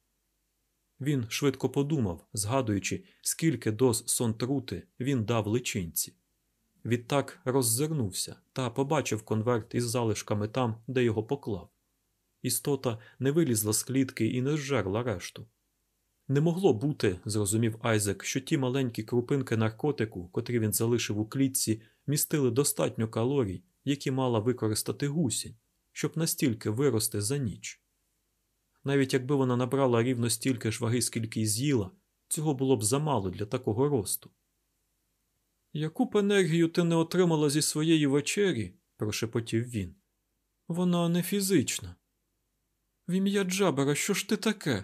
Він швидко подумав, згадуючи, скільки доз сонтрути він дав личинці. Відтак роззирнувся та побачив конверт із залишками там, де його поклав. Істота не вилізла з клітки і не зжерла решту. Не могло бути, зрозумів Айзек, що ті маленькі крупинки наркотику, котрі він залишив у клітці, містили достатньо калорій, які мала використати гусінь, щоб настільки вирости за ніч. Навіть якби вона набрала рівно стільки ж ваги, скільки й з'їла, цього було б замало для такого росту. Яку б енергію ти не отримала зі своєї вечері, прошепотів він. Вона не фізична. В ім'я Джабера, що ж ти таке?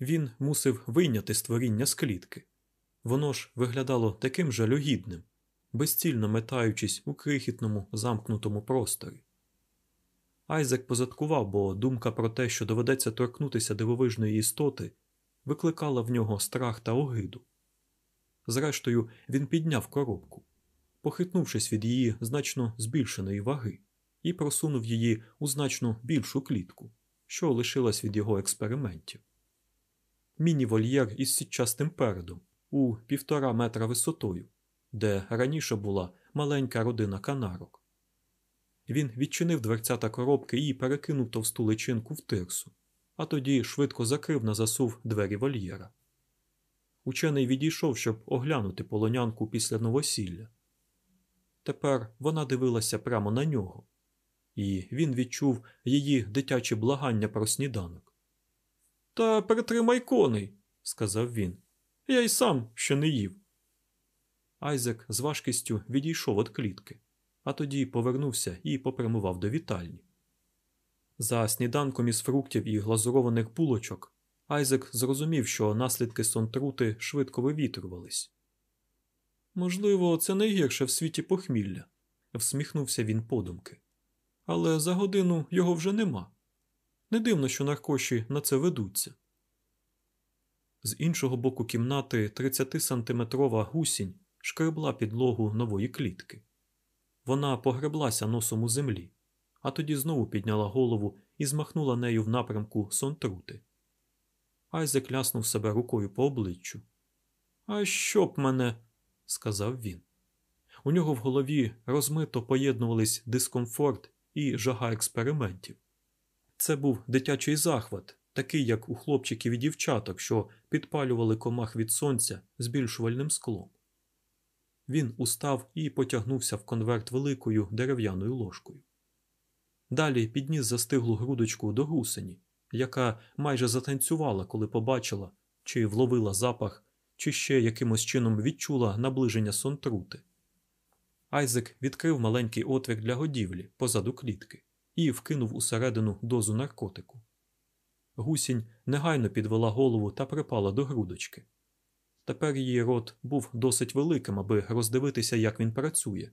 Він мусив вийняти створіння з клітки. Воно ж виглядало таким жалюгідним, безцільно метаючись у крихітному замкнутому просторі. Айзек позадкував, бо думка про те, що доведеться торкнутися дивовижної істоти, викликала в нього страх та огиду. Зрештою, він підняв коробку, похитнувшись від її значно збільшеної ваги, і просунув її у значно більшу клітку, що лишилась від його експериментів. Міні-вольєр із сітчастим передом у півтора метра висотою, де раніше була маленька родина канарок. Він відчинив дверцята коробки і перекинув товсту личинку в тирсу, а тоді швидко закрив на засув двері вольєра. Учений відійшов, щоб оглянути полонянку після новосілля. Тепер вона дивилася прямо на нього, і він відчув її дитячі благання про сніданок. Та перетримай коней, сказав він. Я й сам ще не їв. Айзек з важкістю відійшов від клітки, а тоді повернувся і попрямував до вітальні. За сніданком із фруктів і глазурованих булочок Айзек зрозумів, що наслідки сонтрути швидко вивітрювались. Можливо, це найгірше в світі похмілля, всміхнувся він подумки. Але за годину його вже нема. Не дивно, що наркоші на це ведуться. З іншого боку кімнати 30-сантиметрова гусінь шкребла підлогу нової клітки. Вона погреблася носом у землі, а тоді знову підняла голову і змахнула нею в напрямку сонтрути. Айзек ляснув себе рукою по обличчю. А що б мене, сказав він. У нього в голові розмито поєднувались дискомфорт і жага експериментів. Це був дитячий захват, такий, як у хлопчиків і дівчаток, що підпалювали комах від сонця збільшувальним склом. Він устав і потягнувся в конверт великою дерев'яною ложкою. Далі підніс застиглу грудочку до гусені, яка майже затанцювала, коли побачила, чи вловила запах, чи ще якимось чином відчула наближення сонтрути. Айзек відкрив маленький отвір для годівлі позаду клітки і вкинув усередину дозу наркотику. Гусінь негайно підвела голову та припала до грудочки. Тепер її рот був досить великим, аби роздивитися, як він працює.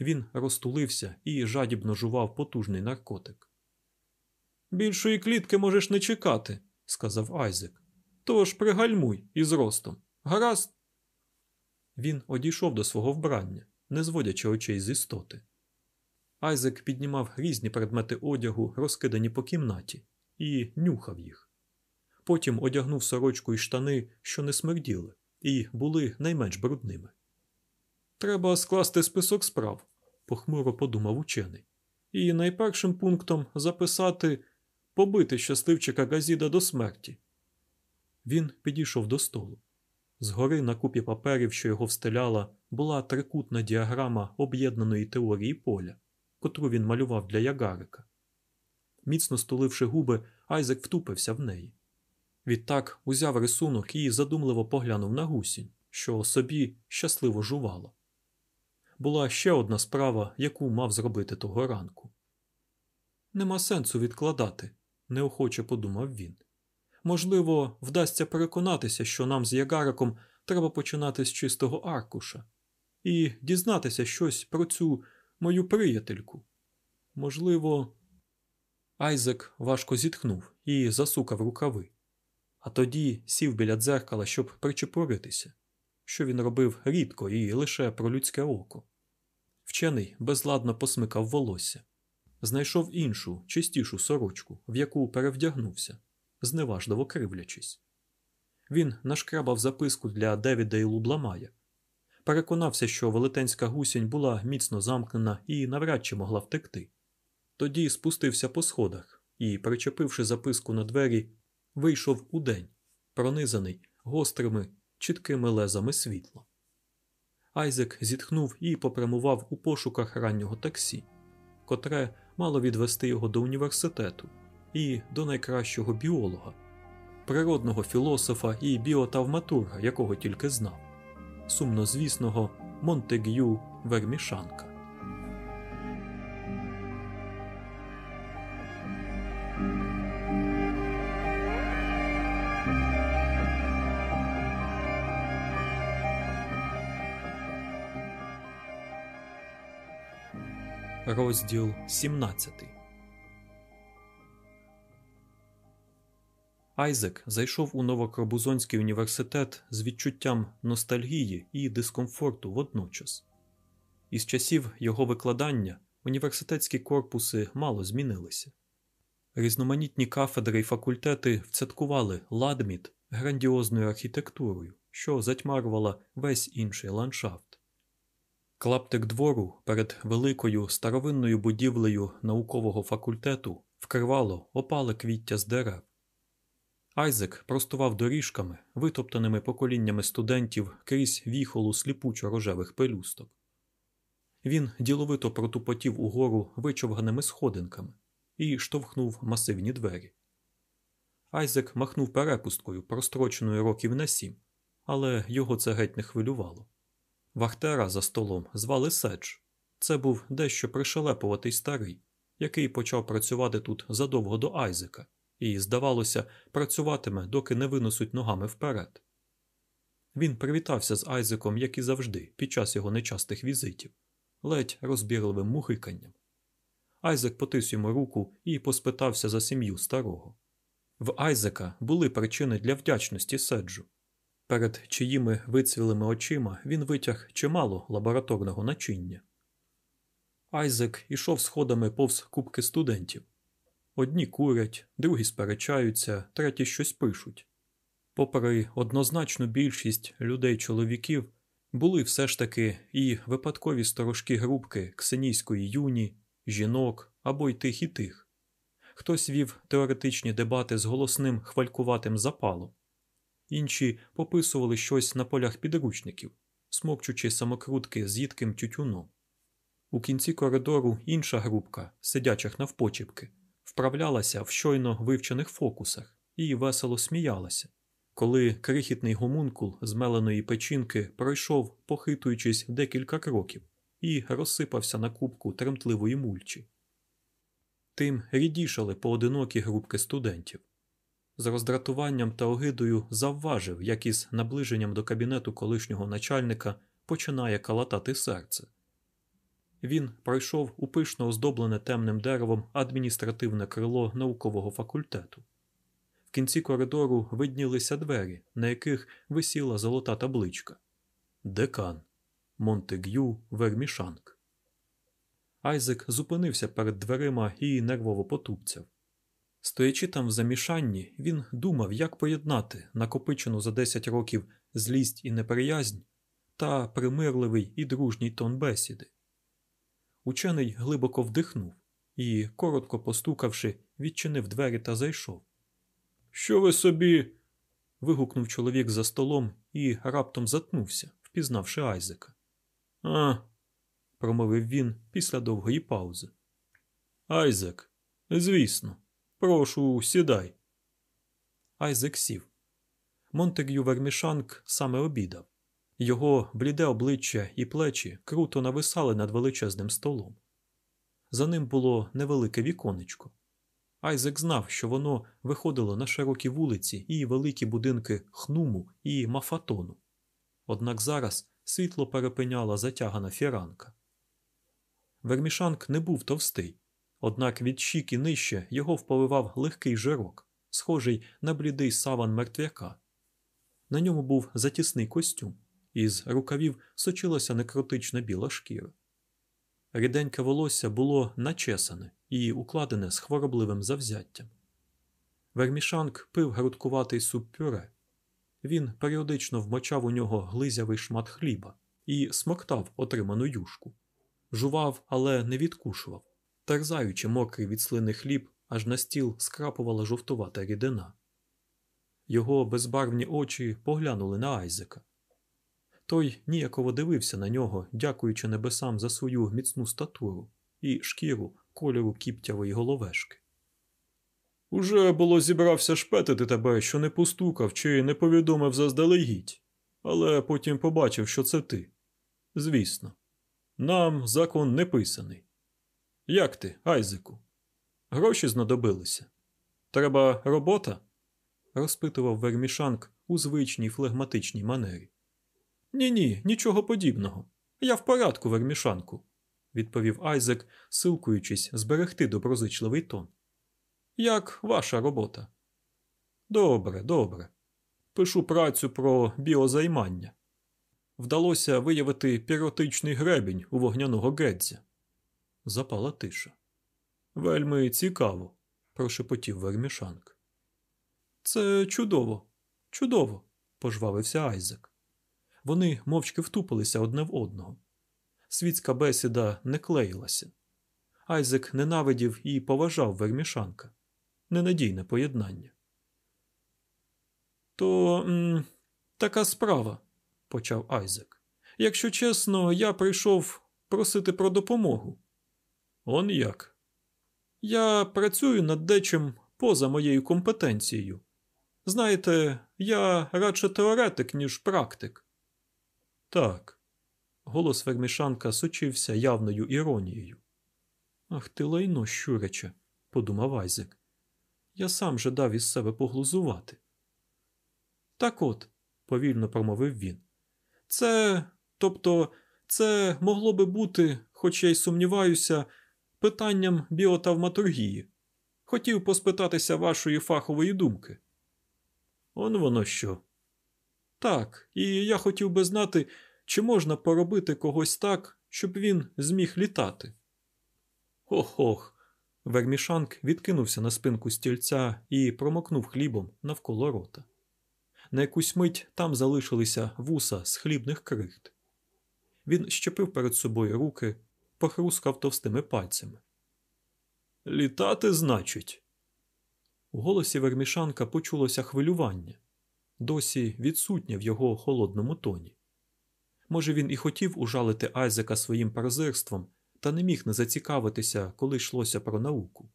Він розтулився і жадібно жував потужний наркотик. Більшої клітки можеш не чекати, сказав Айзек. Тож пригальмуй із ростом. Гаразд. Він одійшов до свого вбрання, не зводячи очей з істоти. Айзек піднімав різні предмети одягу, розкидані по кімнаті, і нюхав їх. Потім одягнув сорочку і штани, що не смерділи, і були найменш брудними. Треба скласти список справ, похмуро подумав учений, і найпершим пунктом записати побити щасливчика Газіда до смерті. Він підійшов до столу. Згори на купі паперів, що його встеляла, була трикутна діаграма об'єднаної теорії поля, котру він малював для ягарика. Міцно стуливши губи, Айзек втупився в неї. Відтак узяв рисунок і задумливо поглянув на гусінь, що собі щасливо жувала. Була ще одна справа, яку мав зробити того ранку. Нема сенсу відкладати, неохоче подумав він. Можливо, вдасться переконатися, що нам з ягариком треба починати з чистого аркуша і дізнатися щось про цю мою приятельку. Можливо, Айзек важко зітхнув і засукав рукави, а тоді сів біля дзеркала, щоб причепуритися, що він робив рідко і лише про людське око. Вчений безладно посмикав волосся, знайшов іншу, чистішу сорочку, в яку перевдягнувся, зневажливо кривлячись. Він нашкрабав записку для Девіда і Лубламая, переконався, що велетенська гусінь була міцно замкнена і навряд чи могла втекти. Тоді спустився по сходах і, причепивши записку на двері, вийшов у день, пронизаний гострими, чіткими лезами світла. Айзек зітхнув і попрямував у пошуках раннього таксі, котре мало відвести його до університету і до найкращого біолога, природного філософа і біотавматурга, якого тільки знав, сумнозвісного Монтег'ю Вермішанка. Розділ 17 Айзек зайшов у Новокробузонський університет з відчуттям ностальгії і дискомфорту водночас. Із часів його викладання університетські корпуси мало змінилися. Різноманітні кафедри і факультети вцяткували ладміт грандіозною архітектурою, що затьмарювала весь інший ландшафт. Клаптик двору перед великою старовинною будівлею наукового факультету вкривало опале квіття з дерев. Айзек простував доріжками, витоптаними поколіннями студентів крізь віхолу сліпучо рожевих пелюсток. Він діловито протупотів угору вичовганими сходинками і штовхнув масивні двері. Айзек махнув перепусткою, простроченою років на сім, але його це геть не хвилювало. Вахтера за столом звали Седж. Це був дещо пришелепуватий старий, який почав працювати тут задовго до Айзека, і, здавалося, працюватиме, доки не винесуть ногами вперед. Він привітався з Айзеком, як і завжди, під час його нечастих візитів, ледь розбірливим мухиканням. Айзек потис йому руку і поспитався за сім'ю старого. В Айзека були причини для вдячності Седжу перед чиїми вицвілими очима він витяг чимало лабораторного начиння. Айзек ішов сходами повз кубки студентів. Одні курять, другі сперечаються, треті щось пишуть. Попри однозначну більшість людей-чоловіків, були все ж таки і випадкові сторожки групки ксенійської юні, жінок або й тих і тих. Хтось вів теоретичні дебати з голосним хвалькуватим запалом, інші пописували щось на полях підручників, смокчучи самокрутки з їдким тютюном. У кінці коридору інша групка, сидячих навпочіпки, вправлялася в щойно вивчених фокусах і весело сміялася, коли крихітний гомункул з меленої печінки пройшов, похитуючись декілька кроків, і розсипався на кубку тремтливої мульчі. Тим рідішали поодинокі групки студентів з роздратуванням та огидою завважив, як із наближенням до кабінету колишнього начальника починає калатати серце. Він пройшов у пишно оздоблене темним деревом адміністративне крило наукового факультету. В кінці коридору виднілися двері, на яких висіла золота табличка Декан Монтегю Вермішанк. Айзек зупинився перед дверима і нервово потупцяв. Стоячи там в замішанні, він думав, як поєднати накопичену за 10 років злість і неприязнь та примирливий і дружній тон бесіди. Учений глибоко вдихнув і, коротко постукавши, відчинив двері та зайшов. Що ви собі? вигукнув чоловік за столом і раптом затнувся, впізнавши Айзека. А, промовив він після довгої паузи. Айзек, звісно, прошу, сідай. Айзек сів. Монтегю Вермішанк саме обідав. Його бліде обличчя і плечі круто нависали над величезним столом. За ним було невелике віконечко. Айзек знав, що воно виходило на широкі вулиці і великі будинки хнуму і мафатону. Однак зараз світло перепиняла затягана фіранка. Вермішанк не був товстий, однак від щік і нижче його впливав легкий жирок, схожий на блідий саван мертвяка. На ньому був затісний костюм, із рукавів сочилася некротична біла шкіра. Ріденьке волосся було начесане і укладене з хворобливим завзяттям. Вермішанк пив грудкуватий суп пюре. Він періодично вмочав у нього глизявий шмат хліба і смоктав отриману юшку, жував, але не відкушував, терзаючи мокрий від слини хліб, аж на стіл скрапувала жовтувата рідина. Його безбарвні очі поглянули на Айзека. Той ніяково дивився на нього, дякуючи небесам за свою міцну статуру і шкіру кольору кіптявої головешки. Уже було зібрався шпетити тебе, що не постукав чи не повідомив заздалегідь, але потім побачив, що це ти. Звісно, нам закон не писаний. Як ти, Айзеку? Гроші знадобилися. Треба робота? розпитував Вермішанк у звичній флегматичній манері. Ні, ні, нічого подібного. Я в порядку, Вермішанку, відповів Айзек, силкуючись зберегти доброзичливий тон. Як ваша робота? Добре, добре. Пишу працю про біозаймання. Вдалося виявити піротичний гребінь у вогняного Гедзя. Запала тиша. Вельми цікаво, прошепотів Вермішанк. Це чудово, чудово, пожвавився Айзек. Вони мовчки втупилися одне в одного. Світська бесіда не клеїлася. Айзек ненавидів і поважав Вермішанка. Ненадійне поєднання. То м, така справа, почав Айзек. Якщо чесно, я прийшов просити про допомогу. Он як? Я працюю над дечим поза моєю компетенцією. Знаєте, я радше теоретик, ніж практик. Так. Голос Вермішанка сочився явною іронією. Ах ти лайно, щуряче, подумав Айзек. Я сам же дав із себе поглузувати. Так от, повільно промовив він. Це, тобто, це могло би бути, хоч я й сумніваюся, питанням біотавматургії. Хотів поспитатися вашої фахової думки. Он воно що? Так, і я хотів би знати, чи можна поробити когось так, щоб він зміг літати. Ох-ох. Вермішанк відкинувся на спинку стільця і промокнув хлібом навколо рота. На якусь мить там залишилися вуса з хлібних крихт. Він щепив перед собою руки, похрускав товстими пальцями. Літати, значить. У голосі Вермішанка почулося хвилювання, досі відсутнє в його холодному тоні. Може, він і хотів ужалити Айзека своїм паразирством, та не міг не зацікавитися, коли йшлося про науку.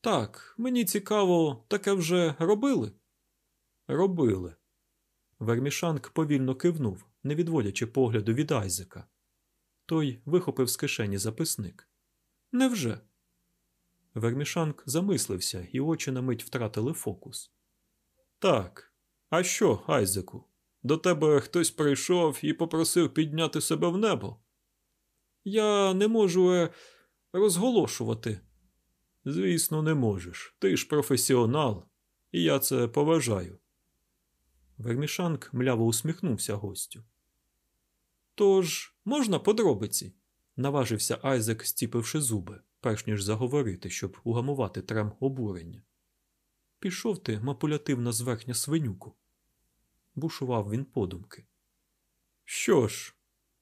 Так, мені цікаво, таке вже робили? Робили. Вермішанк повільно кивнув, не відводячи погляду від Айзека. Той вихопив з кишені записник. Невже? Вермішанк замислився, і очі на мить втратили фокус. Так, а що, Айзеку? До тебе хтось прийшов і попросив підняти себе в небо? Я не можу е, розголошувати. Звісно, не можеш. Ти ж професіонал, і я це поважаю. Вермішанк мляво усміхнувся гостю. Тож, можна подробиці? наважився Айзек, стіпивши зуби, перш ніж заговорити, щоб угамувати трем обурення. Пішов ти мапулятивна зверхня свинюку. Бушував він подумки. Що ж,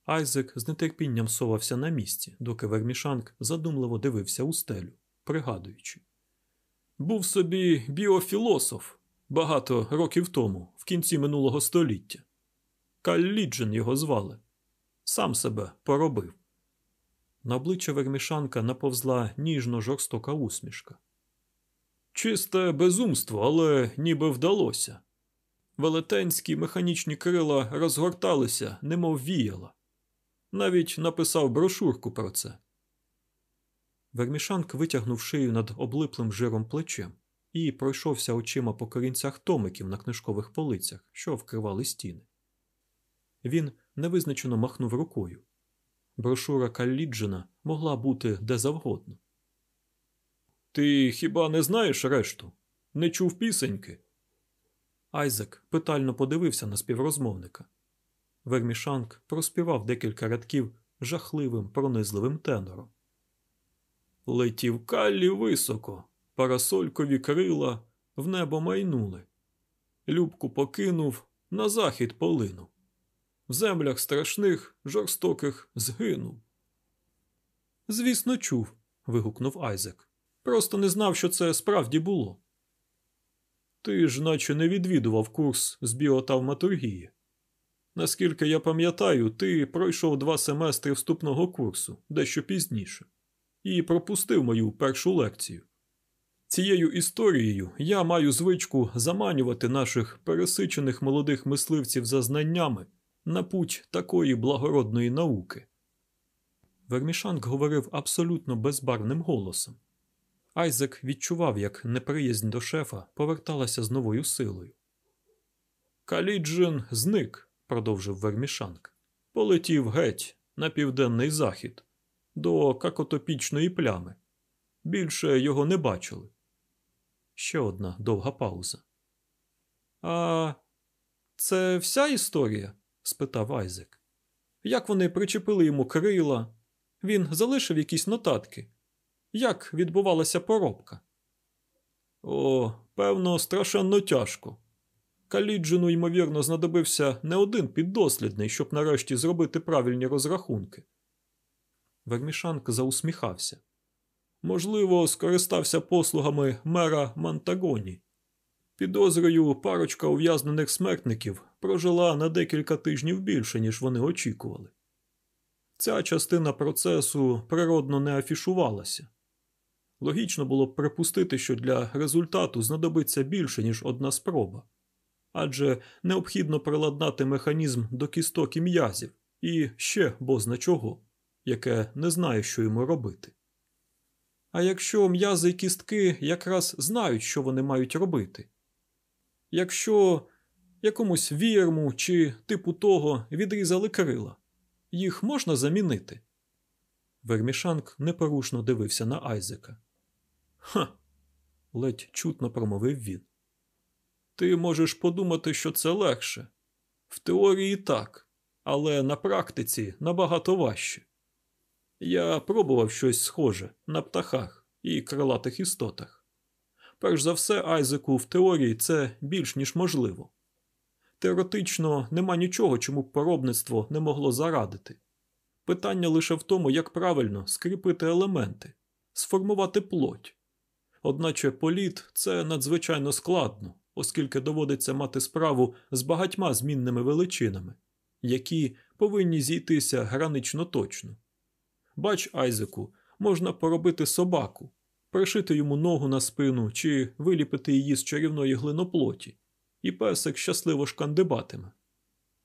Айзек з нетерпінням совався на місці, доки Вермішанк задумливо дивився у стелю, пригадуючи. Був собі біофілософ багато років тому, в кінці минулого століття. Калліджен його звали. Сам себе поробив. На обличчя Вермішанка наповзла ніжно жорстока усмішка. Чисте безумство, але ніби вдалося. Велетенські механічні крила розгорталися, немов віяла. Навіть написав брошурку про це. Вермішанк витягнув шию над облиплим жиром плечем і пройшовся очима по корінцях томиків на книжкових полицях, що вкривали стіни. Він невизначено махнув рукою. Брошура Калліджена могла бути де завгодно. Ти хіба не знаєш решту? Не чув пісеньки? Айзек питально подивився на співрозмовника. Вермішанк проспівав декілька рядків жахливим, пронизливим тенором. Летів каллі високо, парасолькові крила в небо майнули. Любку покинув, на захід полинув. В землях страшних, жорстоких згинув. Звісно, чув. вигукнув Айзек. Просто не знав, що це справді було. Ти ж наче не відвідував курс з біотавматургії. Наскільки я пам'ятаю, ти пройшов два семестри вступного курсу дещо пізніше, і пропустив мою першу лекцію. Цією історією я маю звичку заманювати наших пересичених молодих мисливців за знаннями на путь такої благородної науки. Вермішанк говорив абсолютно безбарним голосом. Айзек відчував, як неприязнь до шефа поверталася з новою силою. Каліджин зник, продовжив Вермішанк. Полетів геть на південний захід, до какотопічної плями. Більше його не бачили. Ще одна довга пауза. А це вся історія? Спитав Айзек. Як вони причепили йому крила? Він залишив якісь нотатки. Як відбувалася поробка? О, певно, страшенно тяжко. Каліджину, ймовірно, знадобився не один піддослідний, щоб нарешті зробити правильні розрахунки. Вермішанк заусміхався. Можливо, скористався послугами мера Монтагоні. Підозрою, парочка ув'язнених смертників прожила на декілька тижнів більше, ніж вони очікували. Ця частина процесу природно не афішувалася. Логічно було б припустити, що для результату знадобиться більше, ніж одна спроба, адже необхідно приладнати механізм до кісток і м'язів і ще бозна чого, яке не знає, що йому робити. А якщо м'язи і кістки якраз знають, що вони мають робити, якщо якомусь вірму чи типу того відрізали крила, їх можна замінити. Вермішанк непорушно дивився на Айзека. Ха. ледь чутно промовив він. Ти можеш подумати, що це легше. В теорії так, але на практиці набагато важче. Я пробував щось схоже на птахах і крилатих істотах. Перш за все, Айзеку в теорії це більш ніж можливо. Теоретично нема нічого, чому б поробництво не могло зарадити. Питання лише в тому, як правильно скріпити елементи, сформувати плоть. Одначе політ це надзвичайно складно, оскільки доводиться мати справу з багатьма змінними величинами, які повинні зійтися гранично точно. Бач, Айзеку, можна поробити собаку, пришити йому ногу на спину чи виліпити її з чарівної глиноплоті, і песик щасливо шкандибатиме.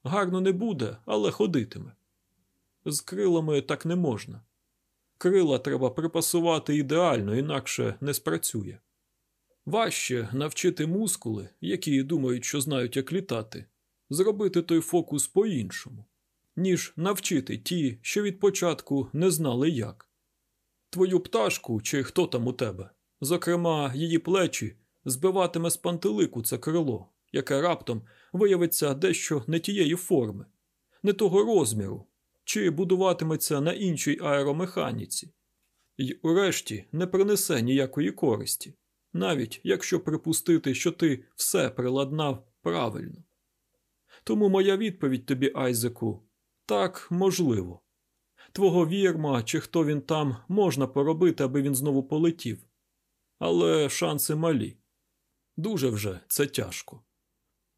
Гарно не буде, але ходитиме. З крилами так не можна. Крила треба припасувати ідеально, інакше не спрацює. Важче навчити мускули, які думають, що знають, як літати, зробити той фокус по-іншому, ніж навчити ті, що від початку не знали як. Твою пташку, чи хто там у тебе, зокрема, її плечі, збиватиме з пантелику це крило, яке раптом виявиться дещо не тієї форми, не того розміру, чи будуватиметься на іншій аеромеханіці, І урешті не принесе ніякої користі, навіть якщо припустити, що ти все приладнав правильно. Тому моя відповідь тобі, Айзеку, так можливо. Твого вірма, чи хто він там, можна поробити, аби він знову полетів. Але шанси малі. Дуже вже це тяжко.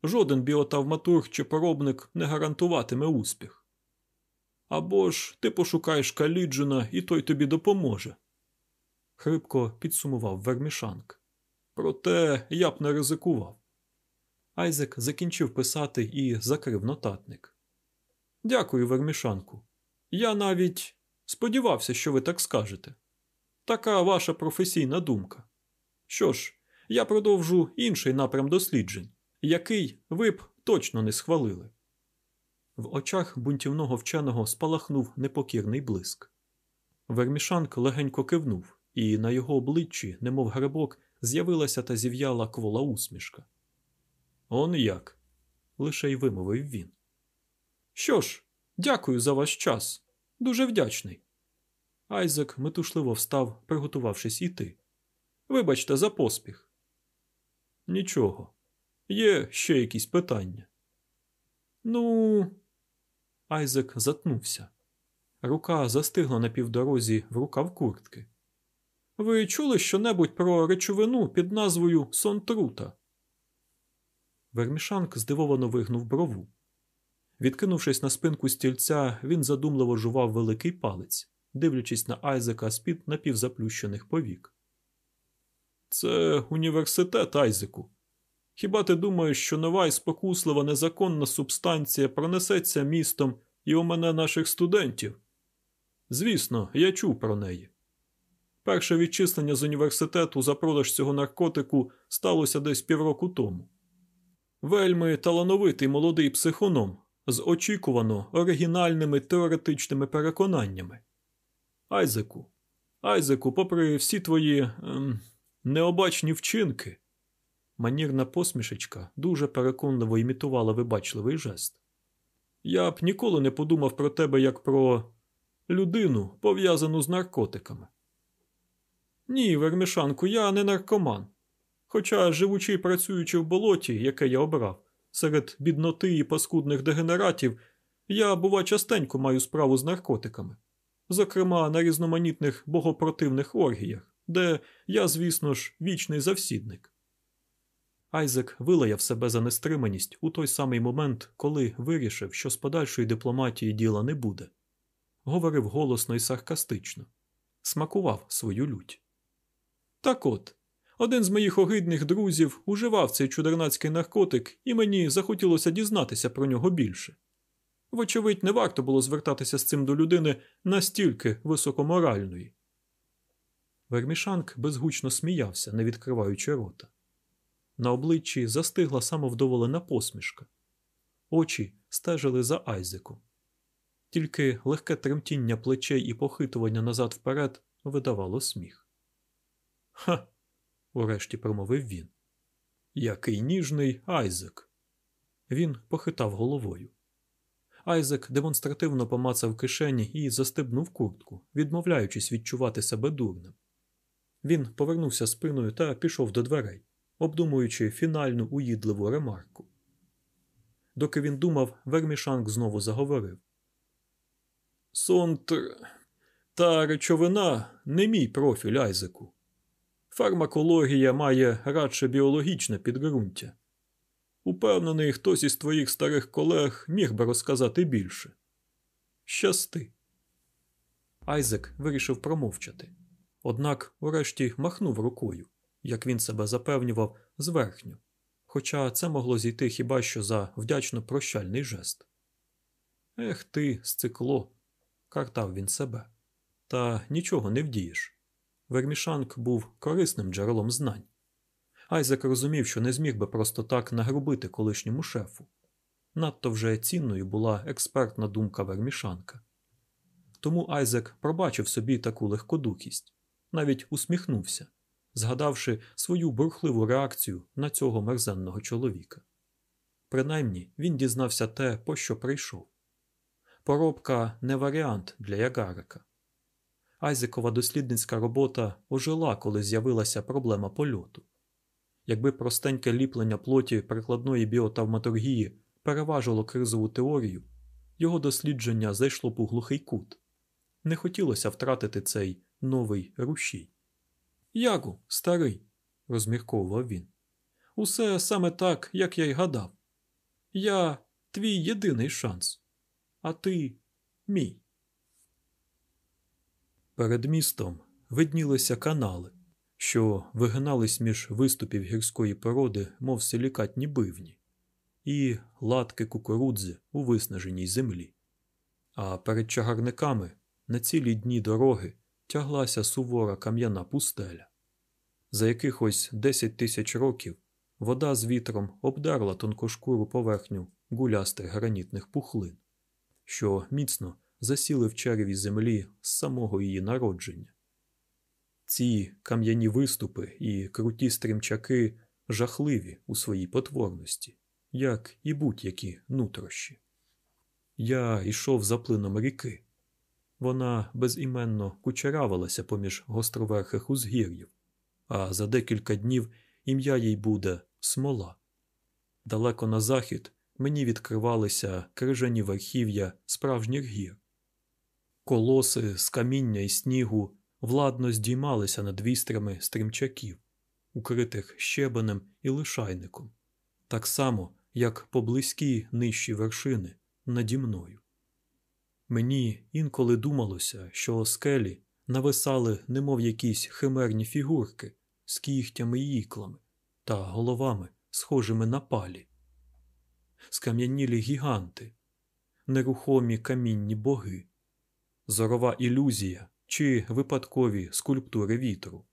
Жоден біотавматург чи поробник не гарантуватиме успіх. Або ж ти пошукаєш Каліджина, і той тобі допоможе. Хрипко підсумував Вермішанк. Проте я б не ризикував. Айзек закінчив писати і закрив нотатник. Дякую, Вермішанку. Я навіть сподівався, що ви так скажете. Така ваша професійна думка. Що ж, я продовжу інший напрям досліджень, який ви б точно не схвалили. В очах бунтівного вченого спалахнув непокірний блиск. Вермішанк легенько кивнув, і на його обличчі, немов грибок, з'явилася та зів'яла квола усмішка. Он як? лише й вимовив він. Що ж, дякую за ваш час. Дуже вдячний. Айзек метушливо встав, приготувавшись іти. Вибачте, за поспіх. Нічого. Є ще якісь питання. Ну. Айзек затнувся. Рука застигла на півдорозі в рукав куртки. Ви чули щонебудь про речовину під назвою Сонтрута? Вермішанк здивовано вигнув брову. Відкинувшись на спинку стільця, він задумливо жував великий палець, дивлячись на Айзека з-під напівзаплющених повік. Це університет, Айзеку. Хіба ти думаєш, що нова і спокуслива незаконна субстанція пронесеться містом і у мене наших студентів? Звісно, я чув про неї. Перше відчислення з університету за продаж цього наркотику сталося десь півроку тому. Вельми талановитий молодий психоном з очікувано оригінальними теоретичними переконаннями. Айзеку, Айзеку, попри всі твої ем, необачні вчинки, манірна посмішечка дуже переконливо імітувала вибачливий жест. Я б ніколи не подумав про тебе як про людину, пов'язану з наркотиками. Ні, Вермішанку, я не наркоман. Хоча, живучи і працюючи в болоті, яке я обрав, серед бідноти і паскудних дегенератів, я, бува, частенько маю справу з наркотиками, зокрема на різноманітних богопротивних оргіях, де я, звісно ж, вічний завсідник. Айзек вилаяв себе за нестриманість у той самий момент, коли вирішив, що з подальшої дипломатії діла не буде. Говорив голосно і саркастично, смакував свою лють. Так от, один з моїх огидних друзів уживав цей чудернацький наркотик, і мені захотілося дізнатися про нього більше. Вочевидь, не варто було звертатися з цим до людини настільки високоморальної. Вермішанк безгучно сміявся, не відкриваючи рота. На обличчі застигла самовдоволена посмішка. Очі стежили за Айзеком. Тільки легке тремтіння плечей і похитування назад вперед видавало сміх. Ха урешті промовив він. Який ніжний Айзек. Він похитав головою. Айзек демонстративно помацав кишені і застебнув куртку, відмовляючись відчувати себе дурним. Він повернувся спиною та пішов до дверей, обдумуючи фінальну уїдливу ремарку. Доки він думав, Вермішанк знову заговорив. Сонтр та речовина не мій профіль Айзеку. Фармакологія має радше біологічне підґрунтя. Упевнений, хтось із твоїх старих колег міг би розказати більше. Щасти. Айзек вирішив промовчати. Однак, урешті, махнув рукою, як він себе запевнював, зверхню, хоча це могло зійти хіба що за вдячно прощальний жест. Ех ти, сцикло, картав він себе, та нічого не вдієш. Вермішанк був корисним джерелом знань. Айзек розумів, що не зміг би просто так нагрубити колишньому шефу. надто вже цінною була експертна думка Вермішанка. Тому Айзек пробачив собі таку легкодухість, навіть усміхнувся, згадавши свою бурхливу реакцію на цього мерзенного чоловіка. Принаймні він дізнався те, по що прийшов. Поробка не варіант для Ягарика. Айзекова дослідницька робота ожила, коли з'явилася проблема польоту. Якби простеньке ліплення плоті прикладної біотавматургії переважило кризову теорію, його дослідження зайшло б у глухий кут. Не хотілося втратити цей новий рушій. Ягу, старий, розмірковував він. Усе саме так, як я й гадав. Я твій єдиний шанс, а ти мій. Перед містом виднілися канали, що вигинались між виступів гірської породи, мов силікатні бивні, і латки кукурудзи у виснаженій землі. А перед чагарниками на цілі дні дороги тяглася сувора кам'яна пустеля. За якихось 10 тисяч років вода з вітром обдарла тонкошкуру поверхню гулястих гранітних пухлин, що міцно засіли в череві землі з самого її народження. Ці кам'яні виступи і круті стрімчаки жахливі у своїй потворності, як і будь-які нутрощі. Я йшов за плином ріки. Вона безіменно кучеравилася поміж гостроверхих узгір'їв, а за декілька днів ім'я їй буде смола. Далеко на захід мені відкривалися крижані верхів'я справжніх гір. Колоси з каміння і снігу владно здіймалися над вістрями стрімчаків, укритих щебенем і лишайником, так само, як поблизькі нижчі вершини наді мною. Мені інколи думалося, що скелі нависали, немов якісь химерні фігурки з кігтями і іклами та головами, схожими на палі, скам'янілі гіганти, нерухомі камінні боги, зорова ілюзія чи випадкові скульптури вітру.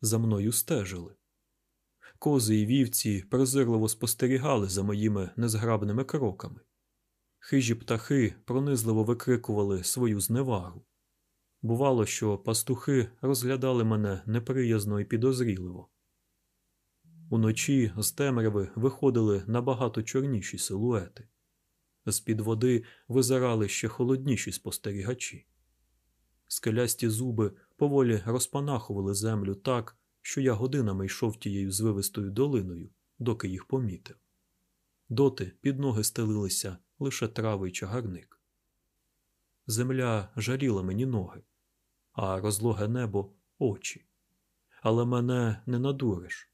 За мною стежили. Кози і вівці презирливо спостерігали за моїми незграбними кроками. Хижі птахи пронизливо викрикували свою зневагу. Бувало, що пастухи розглядали мене неприязно і підозріливо. Уночі з темряви виходили набагато чорніші силуети, з під води визирали ще холодніші спостерігачі. Скелясті зуби поволі розпанахували землю так, що я годинами йшов тією звивистою долиною, доки їх помітив. Доти під ноги стелилися лише трави й чагарник. Земля жаріла мені ноги, а розлоге небо очі. Але мене не надуриш.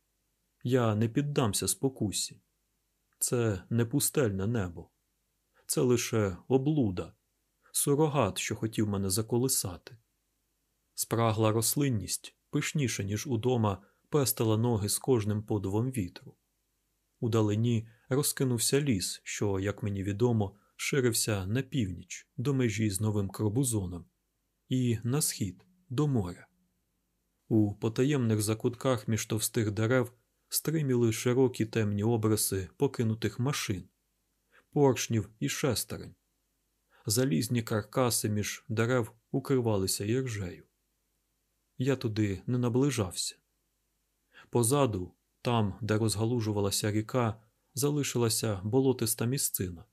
Я не піддамся спокусі. Це не пустельне небо, це лише облуда, сурогат, що хотів мене заколисати. Спрагла рослинність пишніше, ніж удома, пестила ноги з кожним подувом вітру. Удалині розкинувся ліс, що, як мені відомо, ширився на північ до межі з новим Кробузоном, і на схід до моря. У потаємних закутках між товстих дерев стриміли широкі темні обриси покинутих машин, поршнів і шестерень. Залізні каркаси між дерев укривалися іржею. Я туди не наближався. Позаду, там, де розгалужувалася ріка, залишилася болотиста місцина,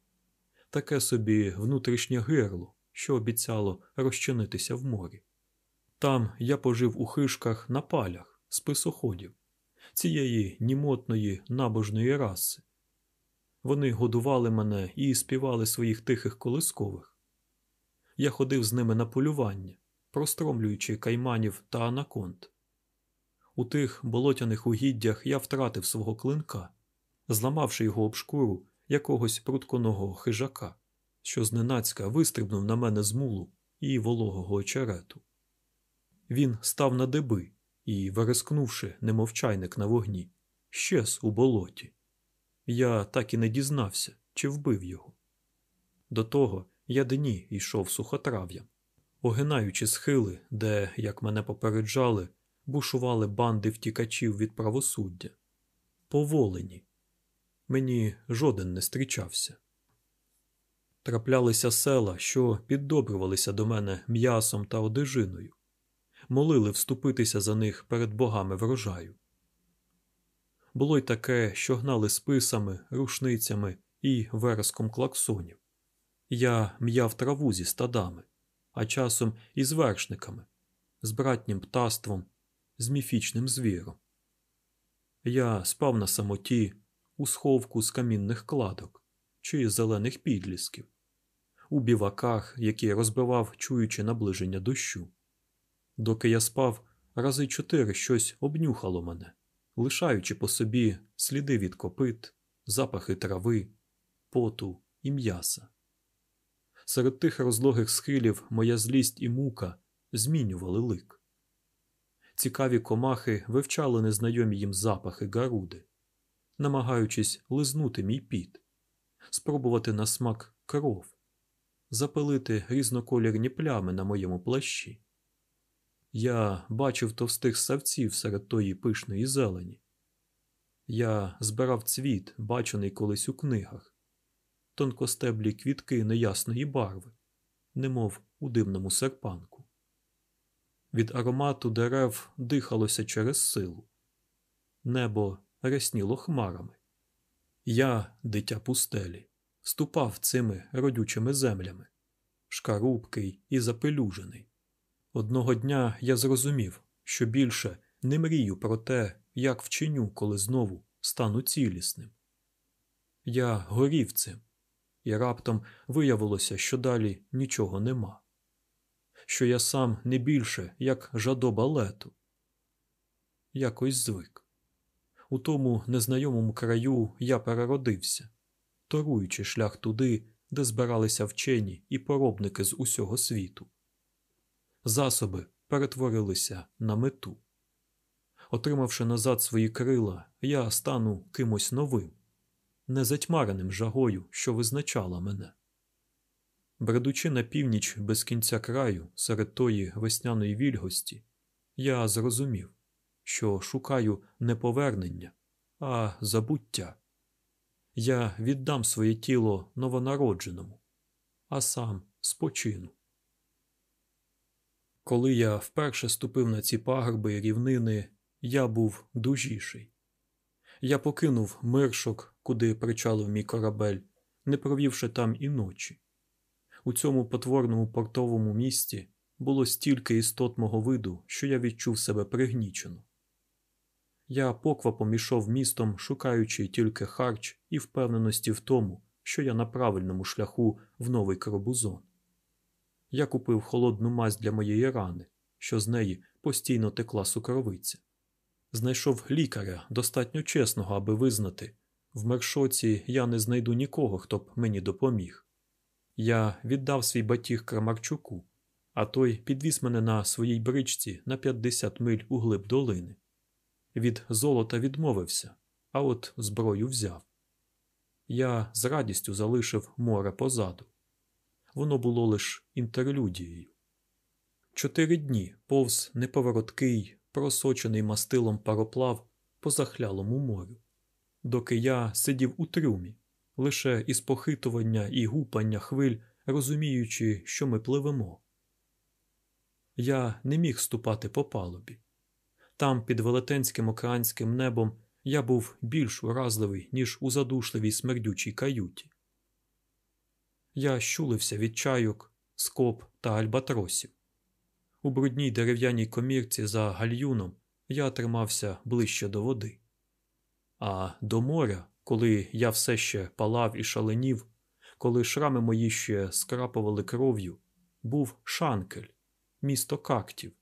таке собі внутрішнє гирло, що обіцяло розчинитися в морі. Там я пожив у хишках на палях з писоходів, цієї німотної набожної раси. Вони годували мене і співали своїх тихих колискових. Я ходив з ними на полювання, простромлюючи кайманів та анаконд. У тих болотяних угіддях я втратив свого клинка, зламавши його об шкуру якогось прутконого хижака, що зненацька вистрибнув на мене з мулу і вологого очерету. Він став на деби і, верескнувши, немов чайник на вогні, щез у болоті. Я так і не дізнався, чи вбив його. До того я дні йшов сухотрав'ям, огинаючи схили, де, як мене попереджали, бушували банди втікачів від правосуддя. Поволені. Мені жоден не зустрічався. Траплялися села, що піддобрювалися до мене м'ясом та одежиною, молили вступитися за них перед богами врожаю. Було й таке, що гнали списами, рушницями і вереском клаксонів. Я м'яв траву зі стадами, а часом і з вершниками, з братнім птаством, з міфічним звіром. Я спав на самоті у сховку з камінних кладок чи зелених підлісків, у біваках, які розбивав, чуючи наближення дощу. Доки я спав, рази чотири щось обнюхало мене, лишаючи по собі сліди від копит, запахи трави, поту і м'яса. Серед тих розлогих схилів моя злість і мука змінювали лик. Цікаві комахи вивчали незнайомі їм запахи гаруди, намагаючись лизнути мій піт, спробувати на смак кров, запалити різноколірні плями на моєму плащі. Я бачив товстих савців серед тої пишної зелені. Я збирав цвіт, бачений колись у книгах, тонкостеблі квітки неясної барви, немов у дивному серпанку. Від аромату дерев дихалося через силу. Небо рясніло хмарами. Я, дитя пустелі, ступав цими родючими землями, шкарубкий і запелюжений. Одного дня я зрозумів, що більше не мрію про те, як вчиню, коли знову стану цілісним. Я горів цим, і раптом виявилося, що далі нічого нема, що я сам не більше, як жадоба лету. Якось звик. У тому незнайомому краю я переродився, торуючи шлях туди, де збиралися вчені і поробники з усього світу. Засоби перетворилися на мету. Отримавши назад свої крила, я стану кимось новим, не затьмареним жагою, що визначала мене. Бредучи на північ без кінця краю серед тої весняної вільгості, я зрозумів, що шукаю не повернення, а забуття. Я віддам своє тіло новонародженому, а сам спочину. Коли я вперше ступив на ці пагорби і рівнини, я був дужіший. Я покинув миршок, куди причалив мій корабель, не провівши там і ночі. У цьому потворному портовому місті було стільки істот мого виду, що я відчув себе пригнічено. Я поквапом ішов містом, шукаючи тільки харч і впевненості в тому, що я на правильному шляху в новий Коробузон. Я купив холодну мазь для моєї рани, що з неї постійно текла сукровиця. Знайшов лікаря достатньо чесного, аби визнати в мершоці я не знайду нікого, хто б мені допоміг. Я віддав свій батіг Крамарчуку, а той підвіз мене на своїй бричці на 50 миль у глиб долини. Від золота відмовився, а от зброю взяв. Я з радістю залишив море позаду. Воно було лише інтерлюдією. Чотири дні повз неповороткий, просочений мастилом пароплав по захлялому морю, доки я сидів у трюмі, лише із похитування і гупання хвиль, розуміючи, що ми пливемо. Я не міг ступати по палубі. Там, під велетенським океанським небом, я був більш уразливий, ніж у задушливій смердючій каюті. Я щулився від чайок, скоп та альбатросів. У брудній дерев'яній комірці за гальюном я тримався ближче до води. А до моря, коли я все ще палав і шаленів, коли шрами мої ще скрапували кров'ю, був Шанкель, місто кактів,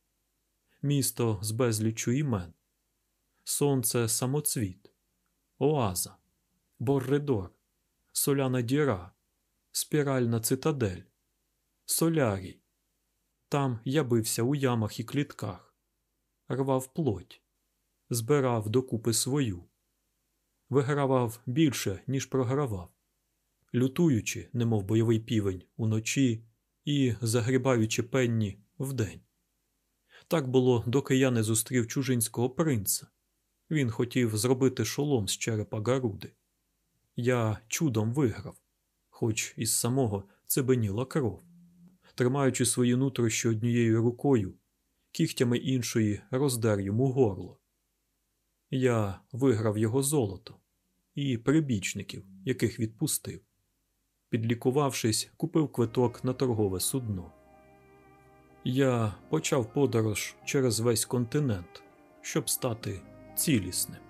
місто з безліччю імен, сонце самоцвіт, оаза, борредор, соляна діра, спіральна цитадель, солярій. Там я бився у ямах і клітках, рвав плоть, збирав докупи свою, вигравав більше, ніж програвав, лютуючи, немов бойовий півень, уночі і загрібаючи пенні вдень. Так було, доки я не зустрів чужинського принца. Він хотів зробити шолом з черепа Гаруди. Я чудом виграв, хоч із самого цебеніла кров, тримаючи свої нутрощі однією рукою, кігтями іншої роздер йому горло. Я виграв його золото і прибічників, яких відпустив. Підлікувавшись, купив квиток на торгове судно. Я почав подорож через весь континент, щоб стати цілісним.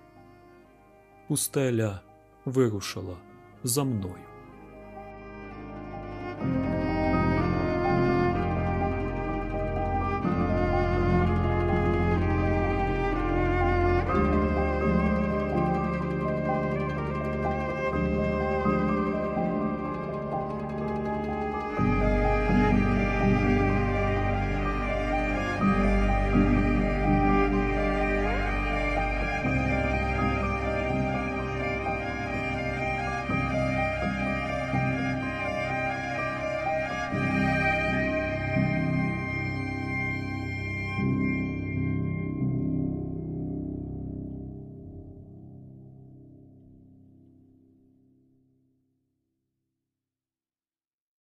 Пустеля вирушила за мною.